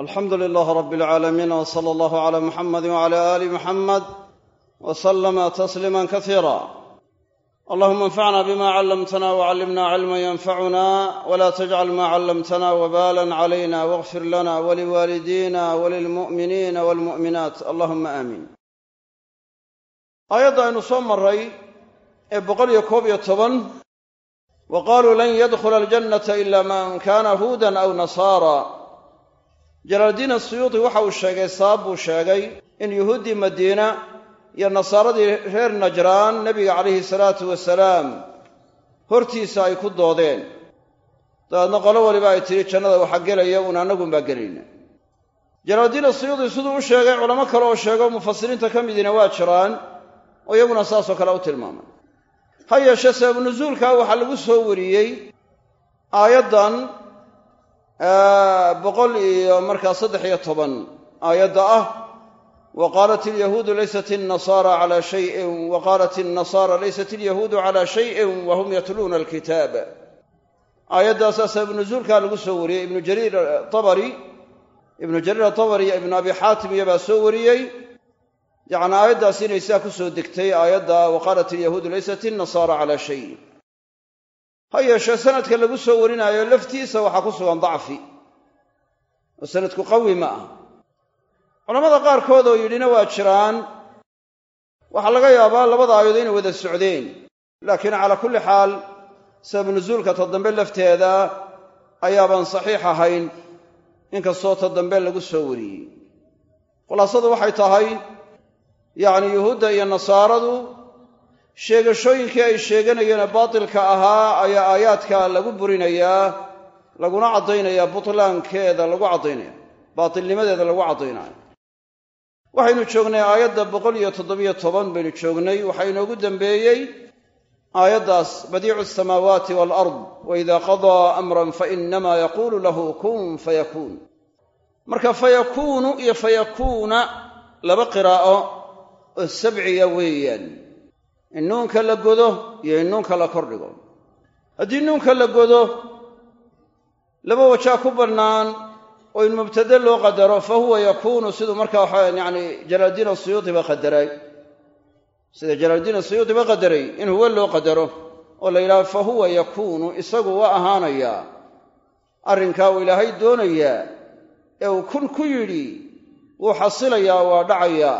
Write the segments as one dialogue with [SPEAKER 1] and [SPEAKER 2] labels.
[SPEAKER 1] alxamdu lilaah rab alcaalamiin w sala allahu cala muxamadi wcala aali muxamed w slama tasliima kasiira allahuma anfacna bima callamtana wcallimna cilma yanfacuna wla tajcal ma callamtana wbalan calayna wاغfir lana waliwaalidina walilmu'miniina walmu'minaat allahuma aamiin aayadda aynu soo maray ee boqol iyo koob iyo toban wa qaluu lan yadkhula aljannata ila man kana huudan aw nasaara jalaaldiin asuyuudi waxa uu sheegay sabab buu sheegay in yuhuuddii madiina iyo nasaaradii reer najraan nebiga calayhi salaatu wasalaam hortiisa ay ku doodeen. Dabeedna qolo waliba ay tidhi jannada waxa gelaya uun annagunbaa gelayna. Jalaaldiin asuyuudi siduu u sheegay culamo kale oo sheego mufasiriinta ka midiina waa jiraan oo iyaguna saasoo kale u tilmaamay ha yeeshee sababu nusuulka waxaa lagu soo wariyey aayaddan boqol iyo markaa saddex iyo toban aayadda ah wa qaalat alyahuudu laysat alnasaara calaa shayin wa qaalat alnasaara laysat alyahuudu calaa shayin wa hum yatluuna alkitaab aayaddaasaa sababu nusuulkaa lagu soo wariyey ibnu jariir abari ibnu jariir atabari iyo ibnu abi xaatim iyobaa soo wariyey. Yacni aayaddaas inay sidaa ku soo degtay aayadda wa qaalat alyahuudu laysat alnasaara calaa shay ha yeeshee sanadka lagu soo warinaayo laftiisa waxaa ku sugan dacfi. Oo sanadku qawi ma ah culammada qaarkood oo yidhina waa jiraan waxaa laga yaabaa labada aayadood inay wada socdeen. Laakiin calaa kulli xaal sabab nusuulka ta lafteeda ayaabaan saxiix ahayn inkastoo ta dambe lagu soo wariyey. Khulaasadu waxay tahay yacni yuhuudda iyo nasaaradu sheegashooyinkii ay sheeganayeen baatilka ahaa ayaa aayaadka lagu burinayaa laguna caddaynayaa butlaankeeda lagu caddaynaya baatilnimadeeda lagu caddaynayo. Waxaynu joognay aayadda boqol iyo toddobiyo toban baynu joognay waxaa inoogu dembeeyey aayaddaas badiicu asamaawaati waalard wa idaa qadaa amran fa inamaa yaquulu lahu kun fayakuun marka fayakuunu iyo fayakuuna laba qiraa'o oo sabciya weeyaan in nuunka la godo iyo in nuunka la kordhigo haddii nuunka la godo laba wajaa ku bannaan oo in mubtade loo qadaro fa huwa yakuunu siduu markaa waxaa yacni jalaaldiin asuyuudi ba qadaray. Sida jalaaldiin asuyuudi ba qadaray in huwa loo qadaro. Oo la yidhahdo fa huwa yakuunu isagu waa ahaanayaa arrinkaa uu ilaahay doonayaa ee uu kun ku yidhi wuu xasilayaa waa dhacayaa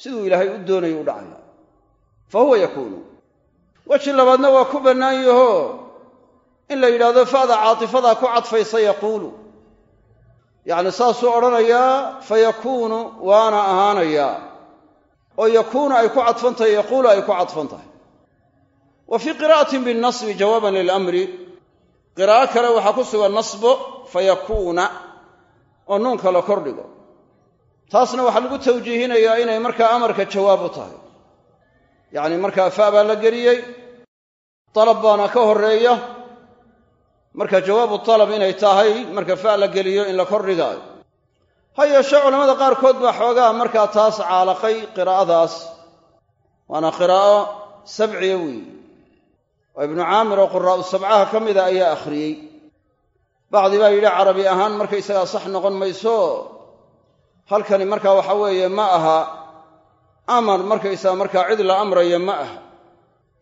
[SPEAKER 1] siduu ilaahay u doonayo u dhacaya fa huwa yakuunu weji labaadna waa ku bannaan yaho in la yidhahdo fa'da caatifadaa ku cadfaysa yaquulu yacni saasuu odhanayaa fa yakuunu waana ahaanayaa oo yakuunu ay ku cadfan tahay yaquulu ay ku cadfan tahay wa fii qiraa'atin binnasbi jawaaban lilamri qiraa'o kale waxaa ku sugan nasbo fa yakuuna oo nuunka la kordhigo taasna waxaa lagu tawjiihinayaa inay markaa amarka jawaab u tahay yacni markaa fa baa la geliyey dalab baana ka horreeya. Marka jawaabu talab inay tahay marka fa la geliyo in la kordhigaayo. Ha yeeshee culamada qaarkood baa xoogaa markaa taas caalaqay qiraa'adaas. Waana qiraa'o sabciya weeye oo ibnu caamir oo quraa'u sabcaha ka mida ayaa akhriyey. Bacdi baa yidhi carabi ahaan markaysagaa sax noqon mayso. Halkani markaa waxa weeye ma aha amar markaysaga markaa cid la amrayo ma aha.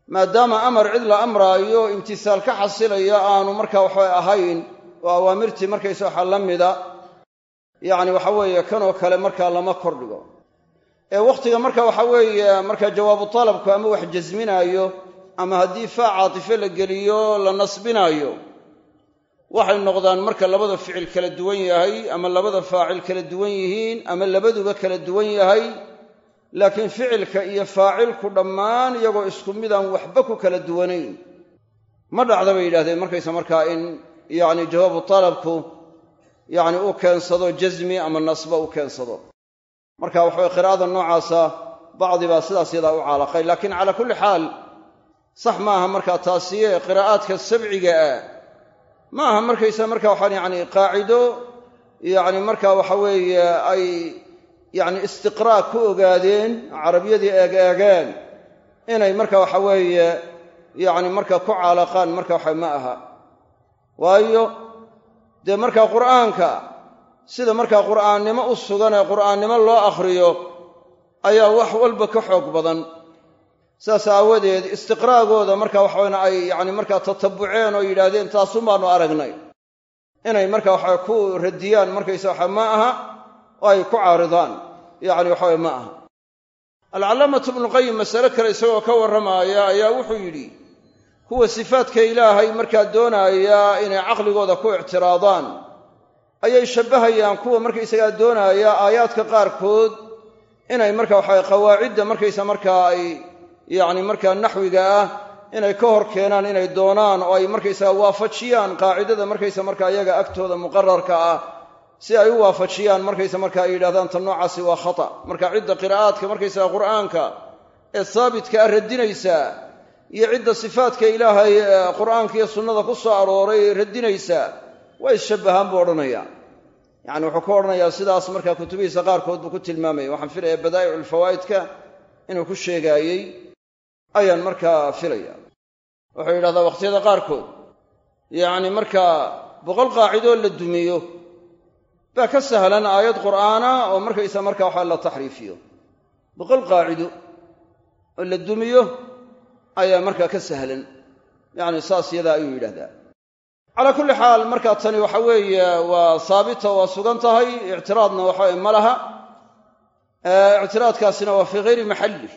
[SPEAKER 1] Maadaama amar cid la amraayo imtisaal ka xasilaya aanu markaa waxba ahayn oo awaamirtii markaysa waxa la mida. Yacni waxa weeye kanoo kale markaa lama kordhigo ee wakhtiga marka waxa weeye markaa jawaabu talabku ama wax jasminaayo ama haddii faa caatife la geliyo la nasbinaayo waxay noqdaan marka labada ficil kala duwan yahay ama labada faacil kala duwan yihiin ama labaduba kala duwan yahay laakiin ficilka iyo faacilku dhammaan iyagoo isku midaan waxba ku kala duwanayn. Ma dhacda bay yidhahdeen markaysa markaa in yacni jawaabu talabku yacni uu keensado jasmi ama nasba u keensado. Marka waxabay qiraa'ada noocaasa bacdi baa sidaas yadaa u caalaqay. Laakiin calaa kulli xaal sax ma aha markaa taasiye qiraa'aadka sabciga ah. Ma aha markaysa marka waxaan yacni qaacido yacni marka waxa weeye ay yacni istiqraa' ku ogaadeen carabiyadii eeg-eegeen inay marka waxa weeye yacni marka ku caalaqaan marka waxa ma aha. Waayo dee markaa qur'aanka sida markaa qur'aannimo u sugan ee qur'aannimo loo akhriyo ayaa wax walba ka xoog badan. Saas aawadeed istiqraagooda marka waxaweyn ay yacni markaa tatabuceen oo yidhaahdeen taasun baanu aragnay. Inay marka waxa ku radiyaan markaysa waxa ma aha oo ay ku caaridaan yacni waxaweye ma aha. Alcallaamatu ibnuqayim masale kale isagoo ka warramaaya ayaa wuxuu yidhi kuwa sifaadka ilaahay markaa doonaaya inay caqligooda ku ictiraadaan. Ayay shabbahayaan kuwa markaysagaa doonaaya aayaadka qaarkood inay marka waxawe qawaacidda markaysa markaa ay yacni markaa naxwiga ah inay ka hor keenaan inay doonaan oo ay markaysaga waafajiyaan qaacidada markaysa markaa iyaga agtooda muqararka ah si ay u waafajiyaan markaysa marka ay yidhahdaan tan noocaasi waa khata. Marka cidda qiraa'aadka markaysaga qur'aanka ee haabitka ah radinaysaa iyo cidda sifaadka ilaahay qur'aanka iyo sunnada ku soo arooray radinaysa waa isshabbahaan buu odhanaya yacni wuxuu ka odhanayaa sidaas markaa kutubihiisa qaarkood buu ku tilmaamaya waxaan filaya badaa'icu lfawaa'idka inuu ku sheegaayey ayaan markaa filaya wuxuu yidhahdaa wakhtiyada qaarkood yacni markaa boqol qaacidoo la dumiyo baa ka sahlan aayad qur'aana oo markaysa marka waxa la taxriifiyo. Boqol qaacido oo la dumiyo ayaa markaa ka sahlan. Yacni saas yadaa ayuu yidhahdaa calaa kulli xaal markaa tani waxa weeye waa haabita waa sugan tahay ictiraadna waxaweye ma laha. Ictiraadkaasina waa fii hayri maxalli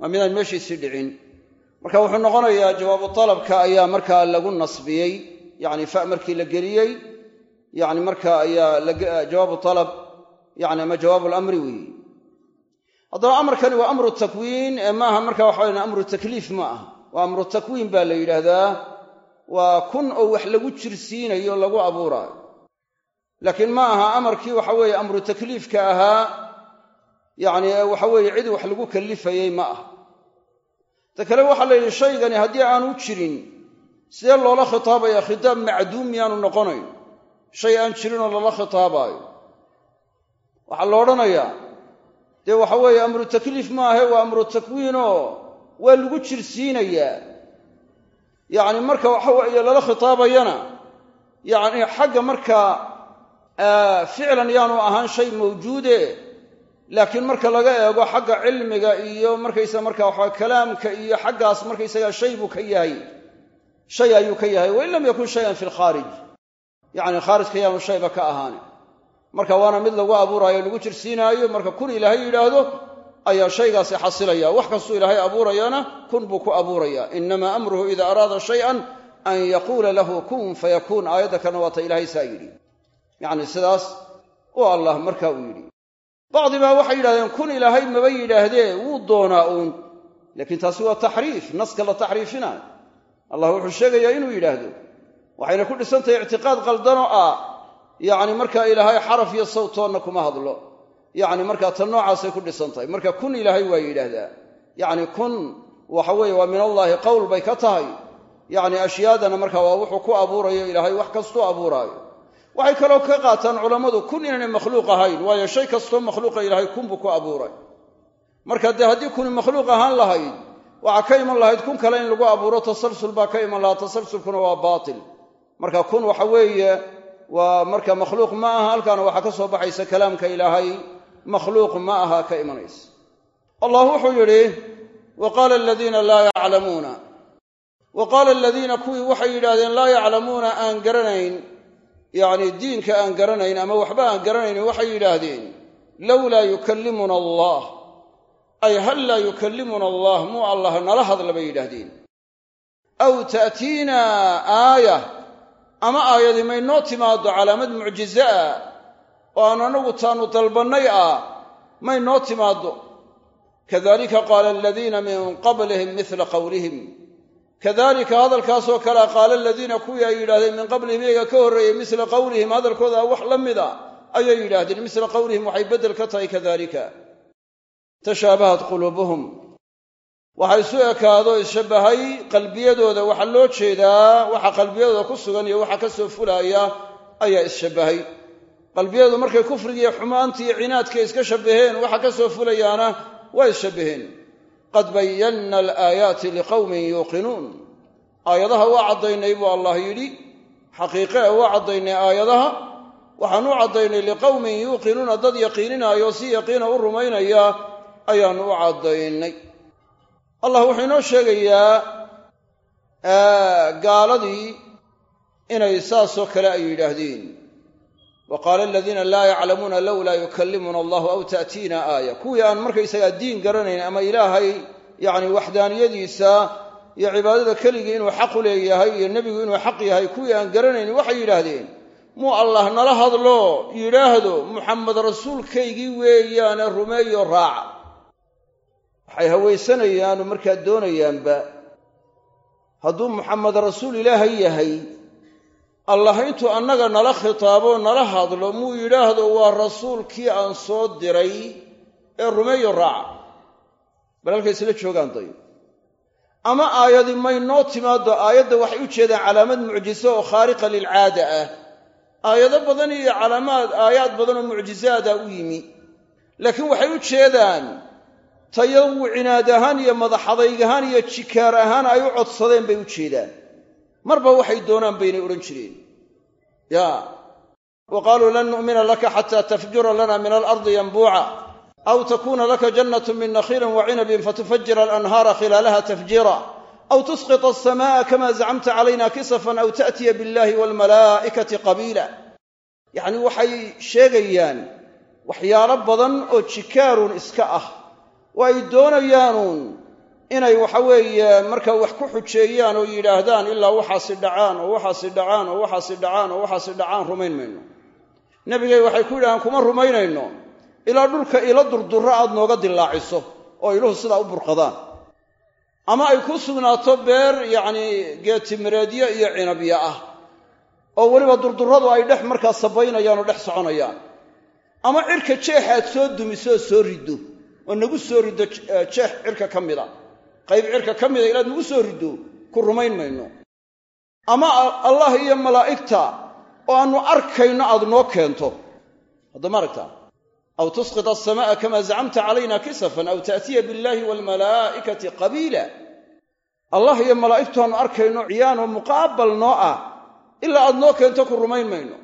[SPEAKER 1] waa midaan meeshiisii dhicin. Marka wuxuu noqonayaa jawaabu talabka ayaa markaa lagu nasbiyey yacni fa markii la geliyey yacni marka ayaa jawaabu talab yani ama jawaabu lamri weeye haddaba amarkani waa amru takwiin ee maaha marka waxa amru takliif ma aha. Waa amru takwiin baa la yidhaahdaa waa kun oo wax lagu jirsiinayo lagu abuuraayo. Laakiin ma aha amarkii waxa weeye amru takliifka ahaa yacni waxa weeye cid wax lagu kallifayey ma ah ta kale waxaa la yidhi shaygani haddii aanu jirin sidee loola khitaabaya khitaab macduum miyaanu noqonayn shay aan jirinoo lala khitaabaayo. Waxaa la odhanayaa dee waxa weeye amru takliif maahe waa amru takwiinoo waa lagu jirsiinayaa yacni marka waxa weeye lala khitaabayana yacni xagga markaa ficlan yaanu ahaan shay mawjuude laakiin marka laga eego xagga cilmiga iyo markaysa marka waxa kalaamka iyo xaggaas markaysaga shay buu ka yahay shay ayuu ka yahay wain lam yakun shayan fi lkhaarij yacni khaarijka yaanu shayba ka ahaani marka waana mid lagu abuuraayo lagu jirsiinaayo marka kun ilaahay yidhaahdo ayaa shaygaasi xasilaya. Wax kastuu ilaahay abuurayana kun buu ku abuuraya inamaa amruhu ida araada shayan an yaquula lahu kun fayakuun aayadda kalena waata ilaahay saa yidhi. Yacni sidaas u allah marka uu yidhi. Bacdi baa waxay yidhahdeen kun ilaahay maba yidhaahdee wuu doonaa uun. Laakiin taasi waa taxriif naska la taxriifinaayo allah wuxuu sheegayaa inuu yidhaahdo waxayna ku dhisantahay ictiqaad qaldanoo ah. Yacni markaa ilaahay xaraf iyo sawtoonna kuma hadlo. Yacni markaa tan noocaasay ku dhisan tahay marka kun ilaahay waa yidhaahdaa. Yacni kun waxa weeye waa min allaahi qowl bay ka tahay. Yacni ashyaadana marka waa wuxuu ku abuurayo ilaahay wax kastuu abuuraayo. Waxay kaloo ka qaataan culammadu kun inaanay makhluuq ahayn waayo shay kastoo makhluuqa ilaahay kun buu ku abuuray. Marka dee haddii kuni makhluuq ahaan lahayd waxaa ka iman lahayd kun kale in lagu abuuro tasalsul baa ka iman lahaa tasalsulkuna waa baatil marka kun waxa weeye waa marka makhluuq ma aha halkaana waxaa ka soo baxaysa kalaamka ilaahay makhluuq ma aha ka imanaysa. Allah wuxuu yidhi wa qaala aladiina laa yaclamuuna. Wa qaala aladiina kuwii waxay yidhahdeen laa yaclamuuna aan garanayn. Yacni diinka aan garanayn ama waxba aan garanaynin waxay yidhaahdeen lowlaa yukallimuna allah. Ay hal laa yukallimuna allah muu allah nala hadla bay yidhaahdeen. Aw ta'tiina aaya ama aayadi may noo timaaddo calaamad mucjize ah oo aan anagu taanu dalbannay ah may noo timaaddo. Kadalika qaala aladiina min qablihim midla qowlihim kadalika hadalkaasoo kalea qaala aladiina kuwii ay yidhahdeen min qablihim iyaga ka horreeyey misla qowlihim hadalkooda wax la mida ayay yidhaahdeen. Misla qowlihim waxay beddel ka tahay kadalika tashaabahat quluubuhum waxa isu ekaado isshabbahay qalbiyadooda waxaa loo jeedaa waxa qalbiyadooda ku sugan iyo waxa ka soo fulaaya ayaa isshabbahay qalbiyadu markay kufrigiiyo xumaantii iyo cinaadkay iska shabbaheen waxa ka soo fulayaana waa isshabbaheen qad bayanna alaayaati liqowmin yuuqinuun. Aayadaha waa caddaynay buu allah yidhi. Xaqiiqe waa caddaynay aayadaha. Waxaan u caddaynay liqowmin yuuqinuuna dad yaqiininaayo si yaqiina u rumaynaya ayaannu u caddaynay allah wuxuu inoo sheegayaa gaaladii inay saasoo kale ay yidhaahdeen. Wa qaala aladiina laa yaclamuuna lowlaa yukallimuna allahu aw ta'tiina aaya. Kuwii aan markaysagaa diin garanayn ama ilaahay yacni waxdaaniyadiisa iyo cibaadada keligii inuu xaq u leeyahay iyo nebigu inuu xaq yahay kuwii aan garanayn waxay yidhaahdeen muu allah nala hadlo yidhaahdo muxamed rasuulkaygii weeyaane rumeeyo raaca waxay hawaysanayaanu markaa doonayaanba hadduu muxamed rasuul ilaahay yahay allah intuu annaga nala khitaabo nala hadlo muu yidhaahdo waa rasuulkii aan soo diray ee rumeeyo raaca. Bal halkay isla joogaan day ama aayadi may noo timaado aayadda waxay u jeedaan calaamad mucjiso oo khaariqa lilcaada ah. Aayado badan iyo calaamaad aayaad badan oo mucjizaada u yimi. Laakiin waxay u jeedaan tayawu cinaad ahaan iyo madaxadayg ahaan iyo jikaar ahaan ay u codsadeen bay u jeedaan. Marba waxay doonaan baynay odhan jireen. Ya wa qaaluu lan nu'mina laka xataa tafjura lana min alardi yanbuuca aw takuna laka jannatu min nakhiilin wa cinabin fatufajira alanhaara khilaalaha tafjiira aw tusqita alsama'a kama zacamta calayna kisafan aw ta'tiya billahi waalmalaa'ikati qabiila. Yacni waxay sheegayaan waxyaalo badan oo jikaaruun iska ah oo ay doonayaanuun inay waxa weeye markaa wax ku xujeeyaan oo yidhaahdaan ilaa waxaasi dhacaan oo waxaasi dhacaan oo waxaasi dhacaan oo waxaasi dhacaan rumayn mayno. Nebigay waxay ku yidhahdaan kuma rumaynayno. Ilaa dhulka ilo durdurro aad nooga dillaaciso oo iluhu sidaa u burqadaan. Ama ay ku sugnaato beer yacnii geetimireedyo iyo cinabyo ah oo weliba durdurradu ay dhex markaa sabaynayaan oo dhex soconayaan. Ama cirka jeex aad soo dumiso oo soo riddo oo nagu soo riddo jeex cirka ka mida. Qayb cirka ka mida ilaad nagu soo riddo ku rumayn mayno. Ama allah iyo malaa'igta oo aannu arkayno aad noo keento. Haddama aragtaa aw tusqit alsama'a kama zacamta calayna kisafan aw ta'tiya billahi waalmalaa'ikati qabiila. Allah iyo malaa'igtu aannu arkayno ciyaanoo muqaabal noo ah ilaa aad noo keento ku rumayn mayno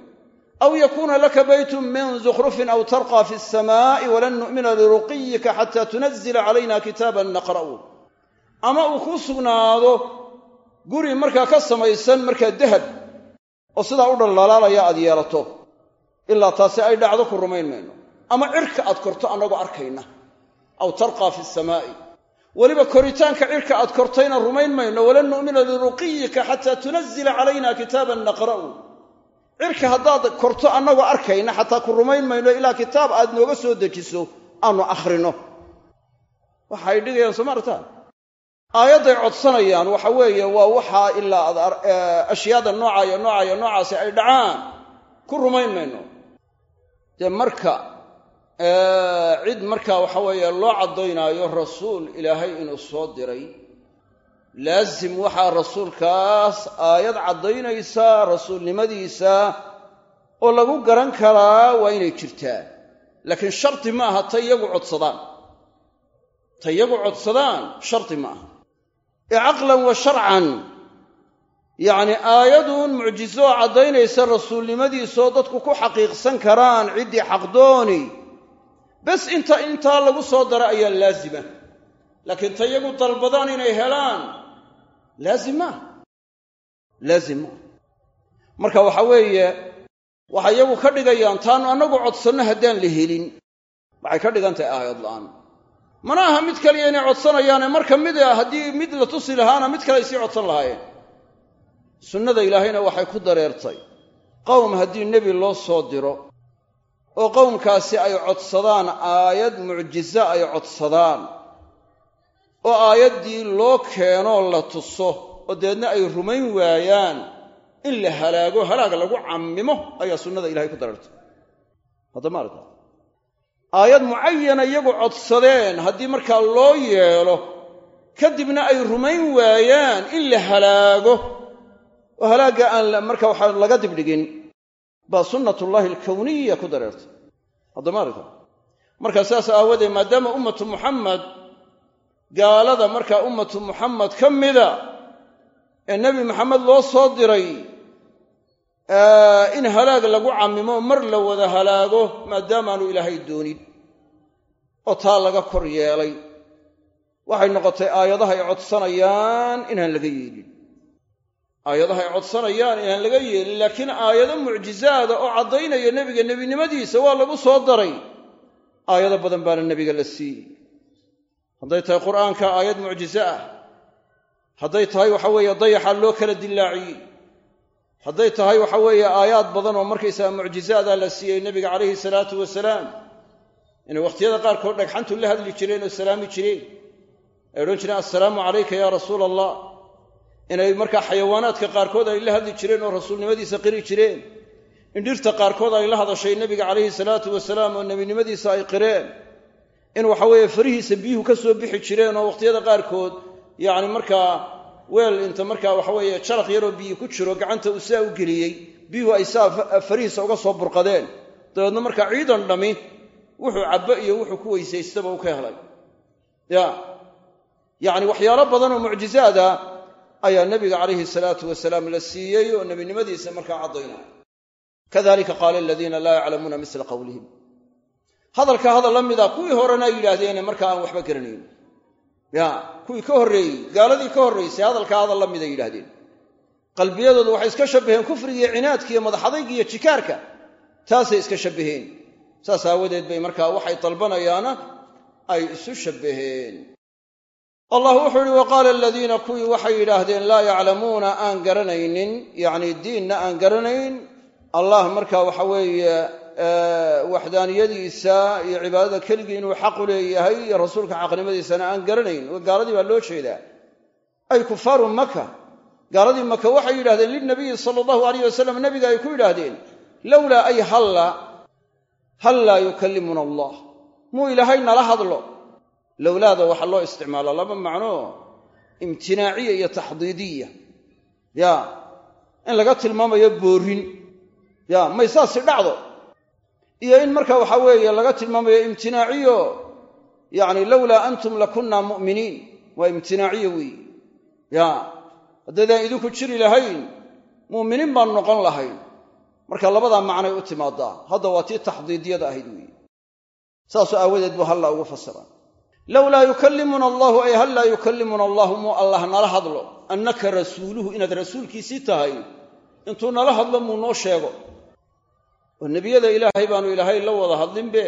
[SPEAKER 1] aw yakuuna laka baytun min zukhrufin aw tarqaa fi alsamaa'i walan nu'mina liruqiyika xataa tunazila calayna kitaaban naqra'u ama uu kuu sugnaado guri markaa ka samaysan markaa dahab oo sidaa u dhaldhalaalaya aad yeelato ilaa taasi ay dhacdo ku rumayn mayno ama cirka aad korto annagoo arkayna aw tarqaa fi samaa'i weliba koritaanka cirka aad kortayna rumayn mayno walan nu'mina liruqiyika xataa tunazila calayna kitaaban naqra'u cirka haddaad korto annagoo arkayna xataa ku rumayn mayno ilaa kitaab aad nooga soo dejiso aanu akhrino. Waxay dhigayaan soo maartaa aayadday codsanayaan waxa weeye waa waxaa ilaa aad ashyaada noocayo noocayo noocaasi ay dhacaan. Ku rumayn mayno. Dee marka cid markaa waxa weeye loo caddaynaayo rasuul ilaahay inuu soo diray laasim waxaa rasuulkaas aayad caddaynaysaa rasuulnimadiisa oo lagu garan karaa waa inay jirtaa laakiin shardi ma aha ta iyagu codsadaan. Ta iyagu codsadaan shardi ma aha. Ee caqlan wa sharcan yacni aayaduun mucjiso caddaynaysa rasuulnimadiisoo dadku ku xaqiiqsan karaan ciddii xaqdooni bes inta intaa lagu soo dara ayaa laasima laakiin ta iyagu dalbadaan inay helaan laazim maa laazim maa marka waxa weeye waxay iyagu ka dhigayaan taanu annagu codsanno haddaan la helin. Waxay ka dhigan tahay aayad la'aan. Mana aha mid kaliya inay codsanayaane marka mid haddii mid la tusi lahaana mid kale ay sii codsan lahaayeen. Sunnada ilaahayna waxay ku dareertay. Qowm haddii nebi loo soo diro oo qowmkaasi ay codsadaan aayad mucjiso ay codsadaan oo aayaddii loo keenoo la tuso oo deedna ay rumayn waayaan in la halaago halaag lagu cammimo ayaa sunnada ilahay ku dareertay haddama arka aayad mucayana iyagu codsadeen haddii markaa loo yeelo kadibna ay rumayn waayaan in la halaago oo halaagga aan marka waxaa laga dibdhigin baa sunnatullaahi alkawniya ku dareertay haddama arka markaa saas aawadeed maadaama ummatu muxamed gaalada markaa ummatu muxamed ka mida ee nebi maxamed loo soo diray in halaag lagu cammimo mar la wada halaago maadaamaanu ilaahay doonin oo taa laga kor yeelay. Waxay noqotay aayadaha ay codsanayaan inaan laga yeelin. Aayadaha ay codsanayaan inaan laga yeelin laakiin aayado mucjizaada oo caddaynaya nebiga nebinimadiisa waa lagu soo daray. Aayado badan baana nebiga la siiyey hadday tahay qur'aanka aayad mucjize ah. Hadday tahay waxa weeye dayaxa loo kala dillaaciyey. Hadday tahay waxa weeye aayaad badan oo markaysaga mucjizaada la siiyey nebiga calayhi salaatu wasalaam. Inay wakhtiyada qaarkood dhagxantu la hadli jireen oo salaami jireen. Ay odhan jireen assalaamu calayka yaa rasuula allah inay markaa xayawaanaadka qaarkood ay la hadli jireen oo rasuulnimadiisa qiri jireen. In dhirta qaarkood ay la hadashay nebiga calayhi salaatu wasalaam oo nebinimadiisa ay qireen in waxa weeye farihiisa biyuhu ka soo bixi jireen oo wakhtiyada qaarkood yacni markaa weel inta markaa waxa weeye jaraq yaroo biyi ku jiro gacanta uu saa u geliyey biyuhu ay saa farihiisa uga soo burqadeen. Dabeedna markaa ciidan dhami wuxuu cabbo iyo wuxuu ku weysaystaba u ka helay. Ya yacni waxyaalo badan oo mucjizaada ayaa nebiga calayhi salaatu wasalaam la siiyey oo nebinimadiisa markaa caddaynaya kadalika qaala aladiina laa yaclamuuna misla qawlihim hadalka hadal la mida kuwii horena ay yidhaahdeene markaa aan waxba garanayn. Ya kuwii ka horreeyey gaaladii ka horraysay hadalkaa hadal la miday yidhahdeen qalbiyadoodu waxay iska shabbaheen kufrigiiyo cinaadka iyo madaxadayga iyo jikaarka taasay iska shabbaheen. Saas aawadeed bay markaa waxay dalbanayaana ay isu shabbaheen. Allah wuxuu ihi wa qaala aladiina kuwii waxay yidhaahdeen laa yaclamuuna aan garanaynin yacni diinna aan garanayn. Allah marka waxa weeye waxdaaniyadiisa iyo cibaadada keligii inuu xaqu leeyahay iyo rasuulka xaqnimadiisana aan garanayn. Gaaladii baa loo jeedaa. Ay kufaaru maka gaaladii maka waxay yidhahdeen lilnabiyi sala allahu alayh wasalam nabiga ay ku yidhaahdeen lowlaa ay halla hallaa yukallimuna allah. Muu ilaahay nala hadlo. Lowlaada waxaa loo isticmaalaa laba macno imtinaaciya iyo taxdiidiya. Ya in laga tilmaamayo boorin. Ya may dhacdo iyo in marka waxa weeye laga tilmaamayo imtinaaciyo yacni lowlaa antum lakunna mu'miniin. Waa imtinaaciyo weeye ya haddaydaan idinku jiri lahayn mu'miniin baan noqon lahayn. Marka labadaa macnay u timaadaa. Hadda waa tii taxdiidiyada ahayd weeye saasoo aawadeed buu halla ugu fasira. Lowlaa yukallimuna allahu ay hal laa yukallimuna allahu muu allah nala hadlo. Annaka rasuuluhu inaad rasuulkiisii tahay intuu nala hadlo muu noo sheego oo nebiyada ilaahay baanu ilaahay la wada hadlinbe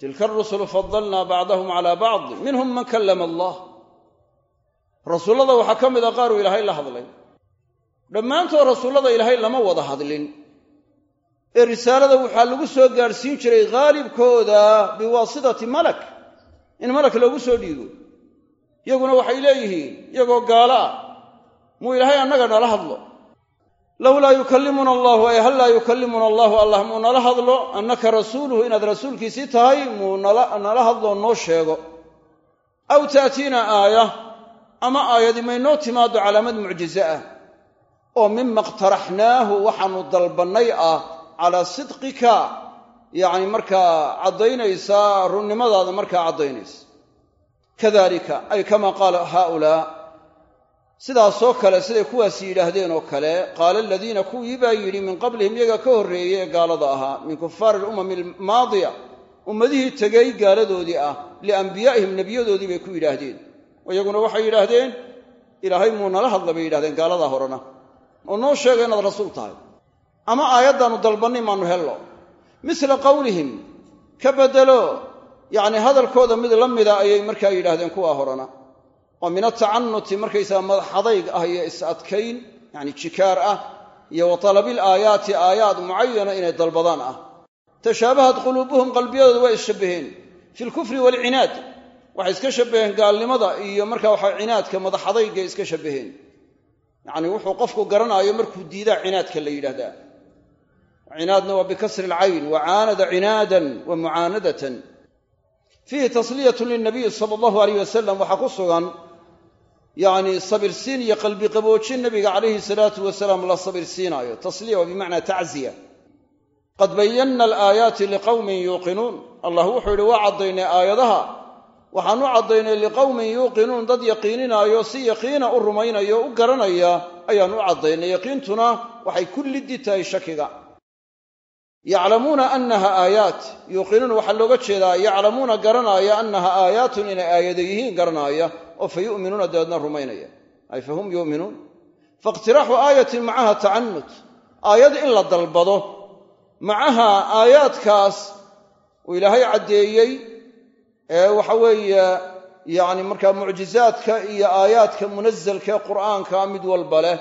[SPEAKER 1] tilka arusulu fadalnaa bacdahum calaa bacd minhum man kallama allah. Rasuullada waxaa ka mid a qaaruu ilaahay la hadlay. Dhammaantood rasuullada ilaahay lama wada hadlin. Ee risaalada waxaa lagu soo gaadhsiin jiray haalibkooda biwaasitati malak in malak loogu soo dhiigo iyaguna waxay leeyihiin iyagoo gaalo ah muu ilaahay annaga nala hadlo lowlaa yukallimuna allahu ay hal laa yukallimuna allahu allah? Muu nala hadlo annaka rasuuluhu inaad rasuulkiisii tahay muu nala hadloo noo sheego. Aw taatiina aaya ama aayadi maynoo timaado calaamad mucjize ah. Oo mima iqtaraxnaahu waxaanu dalbannay ah calaa sidqika yacni markaa caddaynaysaa runnimadaada markaa caddaynaysa. Kadalika ay kama qaala haaulaa sidaasoo kale siday kuwaasi yidhaahdeen oo kale qaala aladiina kuwii baa yidhi min qablihim iyaga ka horreeyey ee gaalada ahaa min kufaari alumami almaadiya ummadihii tegey gaaladoodii ah liambiyaa'ihim nebiyadoodii bay ku yidhaahdeen. Iyaguna waxay yidhaahdeen ilaahay muu nala hadla bay yidhahdeen gaaladaa horena. Oo noo sheega inaad rasuul tahay ama aayaddaannu dalbannay maannu hello misla qawlihim ka beddelo. Yacni hadalkooda mid la mida ayay markaa yidhaahdeen kuwaa horena oo min atacanuti markaysaga madaxadayg ah iyo is-adkayn yacni jikaar ah iyo wa talabil aayaati aayaad mucayana inay dalbadaan ah. Tashaabahat quluubuhum qalbiyadooda waa isshabbaheen fi lkufri waalcinaad waxay iska shabbaheen gaalnimada iyo markaa waxa cinaadka madaxadaygay iska shabbaheen. Yacni wuxuu qofku garanaayo markuu diidaa cinaadka la yidhaahdaa. Cinaadna waa bikasri alcayn wa caanada cinaadan wa mucaanadatan. Fiihi waxaa yacni sabirsiin iyo qalbi qaboojin nabiga calayhi salaatu wasalaam la sabirsiinaayo tasliya waa bimacnaa tacziya. Qad bayanna alaayaati liqowmin yuuqinuun. Allah wuxuu yidhi waa caddaynay aayadaha. Waxaan u caddaynay liqowmin yuuqinuun. Dad yaqiininaayo si yaqiina u rumaynaya o u garanaya ayaan u caddaynay. Yaqiintuna waxay ku liddi tahay shakiga. Yaclamuuna annaha aayaat. Yuuqinuuna waxaa looga jeedaa yaclamuuna garanaaya annaha aayaatun inay aayada yihiin garanaaya oo fa yu'minuuna dabeedna rumaynaya. Ay fa hum yu'minuun. Faiktiraaxu aayatin macaha tacanut aayad in la dalbado. Macaha aayaadkaas uu ilaahay caddeeyey ee waxa weeye yacni markaa mucjizaadka iyo aayaadka munasalkaee qur'aanka mid walba leh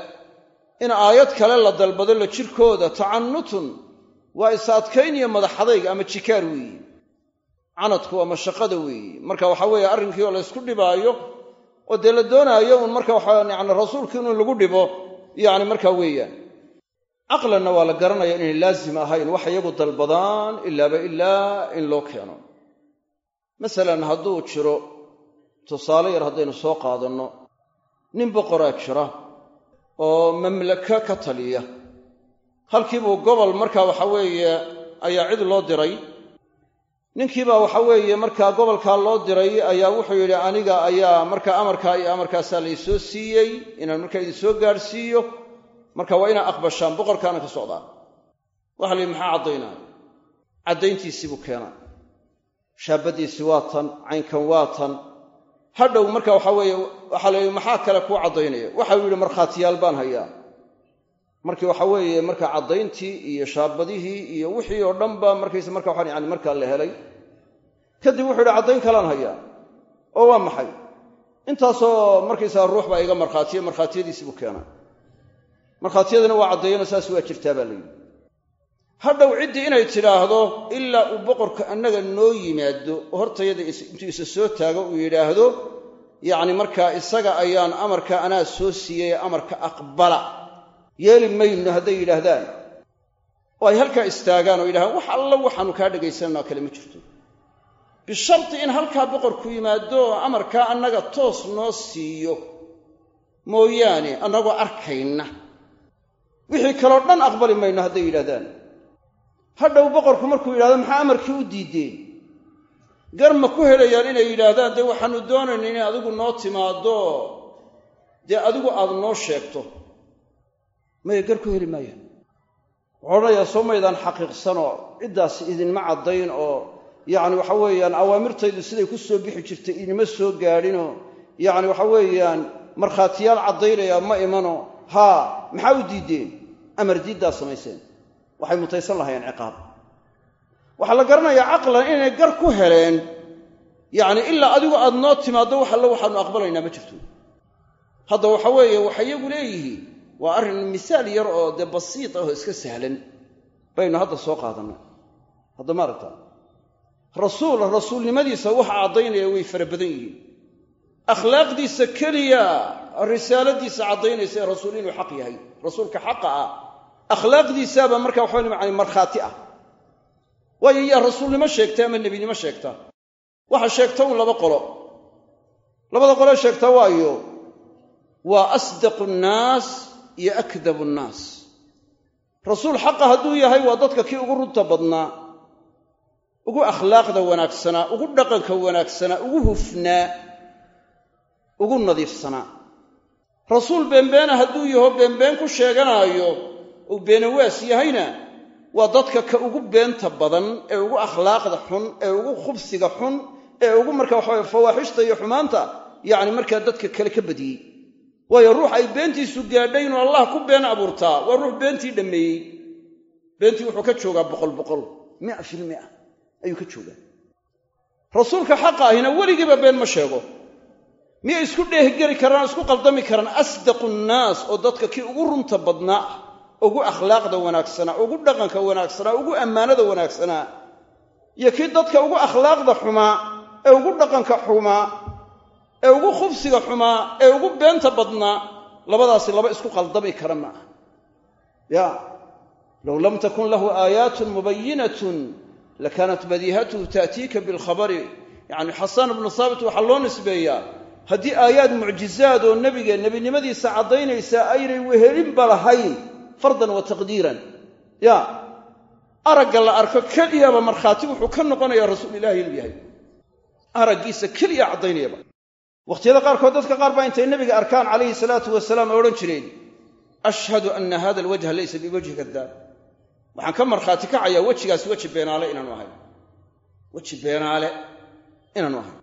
[SPEAKER 1] in aayad kale la dalbado la jirkooda tacanutun waa is-adkayn iyo madaxadayg ama jikaar weeyi. Canadku waa mashaqada weeyi. Marka waxa weeye arrinkii oo la ysku dhibaayo oo dee la doonaayo uun marka waxa yani rasuulka inuu lagu dhibo yacni markaa weeyaan. Caqlanna waa la garanaya inay laazim ahayn wax iyagu dalbadaan ilaaba ilaa in loo keeno. Masalan hadduu jiro tusaale yar haddaynu soo qaadanno nin boqoraa jira oo mamlaka ka taliya. Halkiibuu gobol markaa waxa weeye ayaa cid loo diray ninkiibaa waxa weeye markaa gobolkaa loo diray ayaa wuxuu yidhi aniga ayaa markaa amarkaa iyo amarkaasaa laysoo siiyey inaan markaa idin soo gaadhsiiyo marka waa inaa aqbashaan boqorkaana ka socdaa waxa la yidhi maxaa caddaynaa? Caddayntiisii buu keenaa. Shaabaddiisii waa tan caynkan waa tan. Hadhow marka waxa weeye waxaa la yidhi maxaa kale kuu caddaynaya waxau yidhi markhaatiyaal baan hayaa markii waxa weeye marka caddayntii iyo shaabadihii iyo wixii oo dhanba markaysa marka waxaan yani markaa la helay kadib wuxuu yidhi caddayn kalaan hayaa oo waa maxay? Intaasoo markaysaa ruux baa iga markhaatiye markhaatiyadiisii buu keenaa. Markhaatiyadana waa caddeeyano saas waa jirtaa baa layidhi hadhow ciddii inay tidhaahdo ilaa uu boqorka annaga noo yimaado hortayada intuu isa soo taago uu yidhaahdo yacni markaa isaga ayaan amarka anaa soo siiyey amarka aqbala yeeli mayno hadday yidhaahdaan. oo ay halkaa istaagaan oo yidhahdaan wax alla waxaanu kaa dhegaysananaa kale ma jirto. Bisharti in halkaa boqorku yimaado oo amarkaa annaga toos noo siiyo mooyaane annagoo arkayna. Wixii kaloo dhan aqbali mayno hadday yidhahdaan hadhow boqorku markuu yidhahdo maxaa amarkii u diideen gar ma ku helayaan inay yidhaahdaan dee waxaannu doonayna inay adigu noo timaaddo dee adigu aad noo sheegto maya gar ku heli maayaan wuxuu odhanayaa soo maydaan xaqiiqsanoo ciddaas idinma caddayn oo yacni waxa weeyaan awaamirtaydu siday ku soo bixi jirtay idinma soo gaadhinoo yacni waxa weeyaan markhaatiyaal caddaynaya ma imano haa maxaa u diiddeen? Amar diiddaa samayseen. Waxay mutaysan lahayeen ciqaab. Waxaa la garanayaa caqlan inay gar ku heleen. Yacni ilaa adigu aad noo timaaddo wax alle waxaanu aqbalaynaa ma jirto. Hadda waxa weeye waxay iyagu leeyihiin waa arrin misaal yar oo dee basiid ah oo iska sahlan. Baynu hadda soo qaadannay hadda ma aragtaa rasuul rasuulnimadiisa waxa caddaynaya way fara badan yihiin. Akhlaaqdiisa keliya risaaladiisa caddaynaysa ee rasuul inuu xaq yahay. Rasuulka xaqa ah. Akhlaaqdiisaaba marka waxaa macani markhaati ah. Waayo yaa rasuulnimo sheegta ama nebinimo sheegta? Waxa sheegta un laba qolo. Labada qole sheegta waayo waa asdaqu nnaas iyo akdabu nnaas. Rasuul xaqa hadduu yahay waa dadka kii ugu runta badnaa ugu akhlaaqda wanaagsanaa ugu dhaqanka wanaagsanaa ugu hufnaa ugu nadiifsanaa. Rasuul beenbeena hadduu yaho beenbeen ku sheeganaayo uu beenawaas yahayna waa dadka ka ugu beenta badan ee ugu akhlaaqda xun ee ugu khubsiga xun ee ugu marka waxawaye fawaaxishta iyo xumaanta yacni markaa dadka kale ka badiyey waayo ruux ay beentiisu gaadhay inuu allah ku been abuurtaa. Waa ruux beentii dhammeeyey beentii wuxuu ka joogaa boqol boqol. Mia fil mia. Ayuu ka joogaa. Rasuulka xaqa ahina weligiiba been ma sheego. Miyay isku dheehgeli karaan isku qaldami karaan? Asdaqu nnaas oo dadka kii ugu runta badnaa ugu akhlaaqda wanaagsanaa ugu dhaqanka wanaagsanaa ugu ammaanada wanaagsanaa iyo kii dadka ugu akhlaaqda xumaa ee ugu dhaqanka xumaa ee ugu khubsiga xumaa ee ugu beenta badnaa labadaasi laba isku qaldami kara ma ya low lam takun lahu aayaatun mubayinatun lakaanat badiihatuhu ta'tiika bilkhabari. Yacni xasaan ibnu saabit waxaa loo nisbeeyaa haddii aayaad mucjizaad oo nebiga nebinimadiisa caddaynaysaa aynay wehelinba lahayn fardan wa taqdiiran. Ya aragga la arko keliyaba markhaati wuxuu ka noqonayaa rasuul ilahi inuu yahay. Araggiisa keliya caddaynayaba wakhtiyada qaarkood dadka qaar baa intay nebiga arkaan calayhi salaatu wasalaam ay odhan jireen ashhadu ana hada alwajha laysa biwajhi kadaab waxaan ka markhaati kacayaa wejigaas weji beenaale inaanu ahayn weji beenaale inaanu ahayn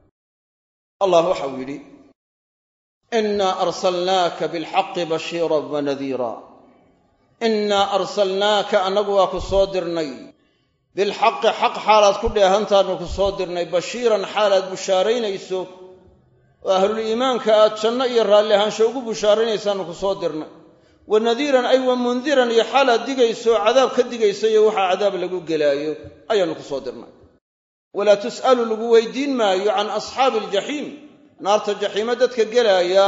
[SPEAKER 1] allah waxau yidhi innaa arsalnaaka bilxaqi bashiiran wa nadiira. Innaa arsalnaaka annagu waa ku soo dirnay. Bilxaqi xaq xaalaad ku dheehantaanu ku soo dirnay. Bashiiran xaalaad bushaaraynayso oo ahlul iimaanka aad janno iyo raalli ahaansho ugu bushaaraynaysaanu ku soo dirnay wa nadiiran ay wa mundiran iyo xaalaad digayso cadaab ka digayso iyo waxaa cadaab lagu gelaayo ayaannu ku soo dirnay. Walaa tus'alu lagu weydiin maayo can asxaabi aljaxiim naarta jaxiimo dadka gelaaya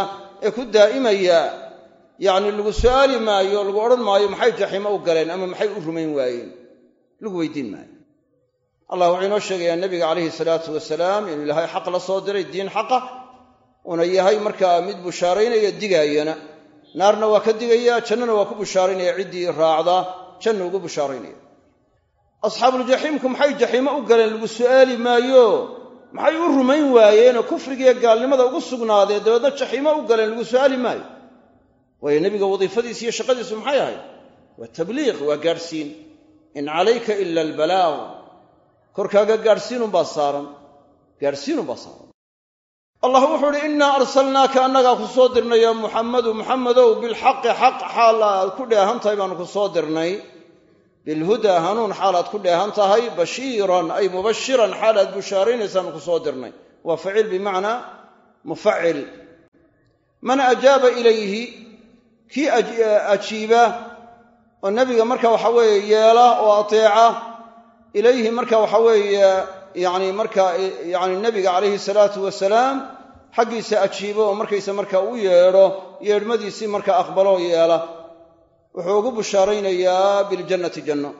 [SPEAKER 1] ee ku daa'imaya yacni lagu su'aali maayo lagu odhan maayo maxay jaxiimo u galeen ama maxay u rumayn waayeen? Lagu weydiin maayo. Allah wuxuu inoo sheegayaa nebiga calayhi salaatu wasalaam inuu ilaahay xaq la soo diray diin xaqa una yahay markaa mid bushaaraynaya digaayana. Naarna waa ka digaya jannana waa ku bushaaraynaya ciddii raacda janna ugu bushaaraynaya. Asxaabuuljaxiimku maxay jaxiimo u galeen? Lagu su'aali maayo. Maxay u rumayn waayeenoo kufrigiiyo gaalnimada ugu sugnaadee dabeedna jaxiimo u galeen lagu su'aali maayo. Waayo nebiga wadiifadiis iyo shaqadiisu maxay ahayd? Waa tabliiq waa gaadhsiin in calayka ila albalaaq korkaaga gaadhsiinunbaa saaran. Gaadhsiinunbaa saaran allah wuxuu uhi innaa arsalnaaka annagaa ku soo dirnay yaa muxammadu muxamedow bilxaqi xaq xaal aad ku dheehan tahay baanu ku soo dirnay. Bilhudaa hanuun xaalaad ku dheehan tahay bashiiran ay mubashiran xaal aad bushaaraynaysaanu ku soo dirnay. Waa faciil bimacnaa mufacil. Man ajaaba ilayhi kii ajiiba oo nebiga marka waxa weeye yeela oo ateeca ilayhi marka waxa yacni marka yacni nebiga calayhi salaatu wasalaam xaggiisa ajiibo oo markaysa marka u yeedho yeedhmadiisii marka aqbaloo yeela. Wuxuu ugu bushaaraynayaa biljannati janno.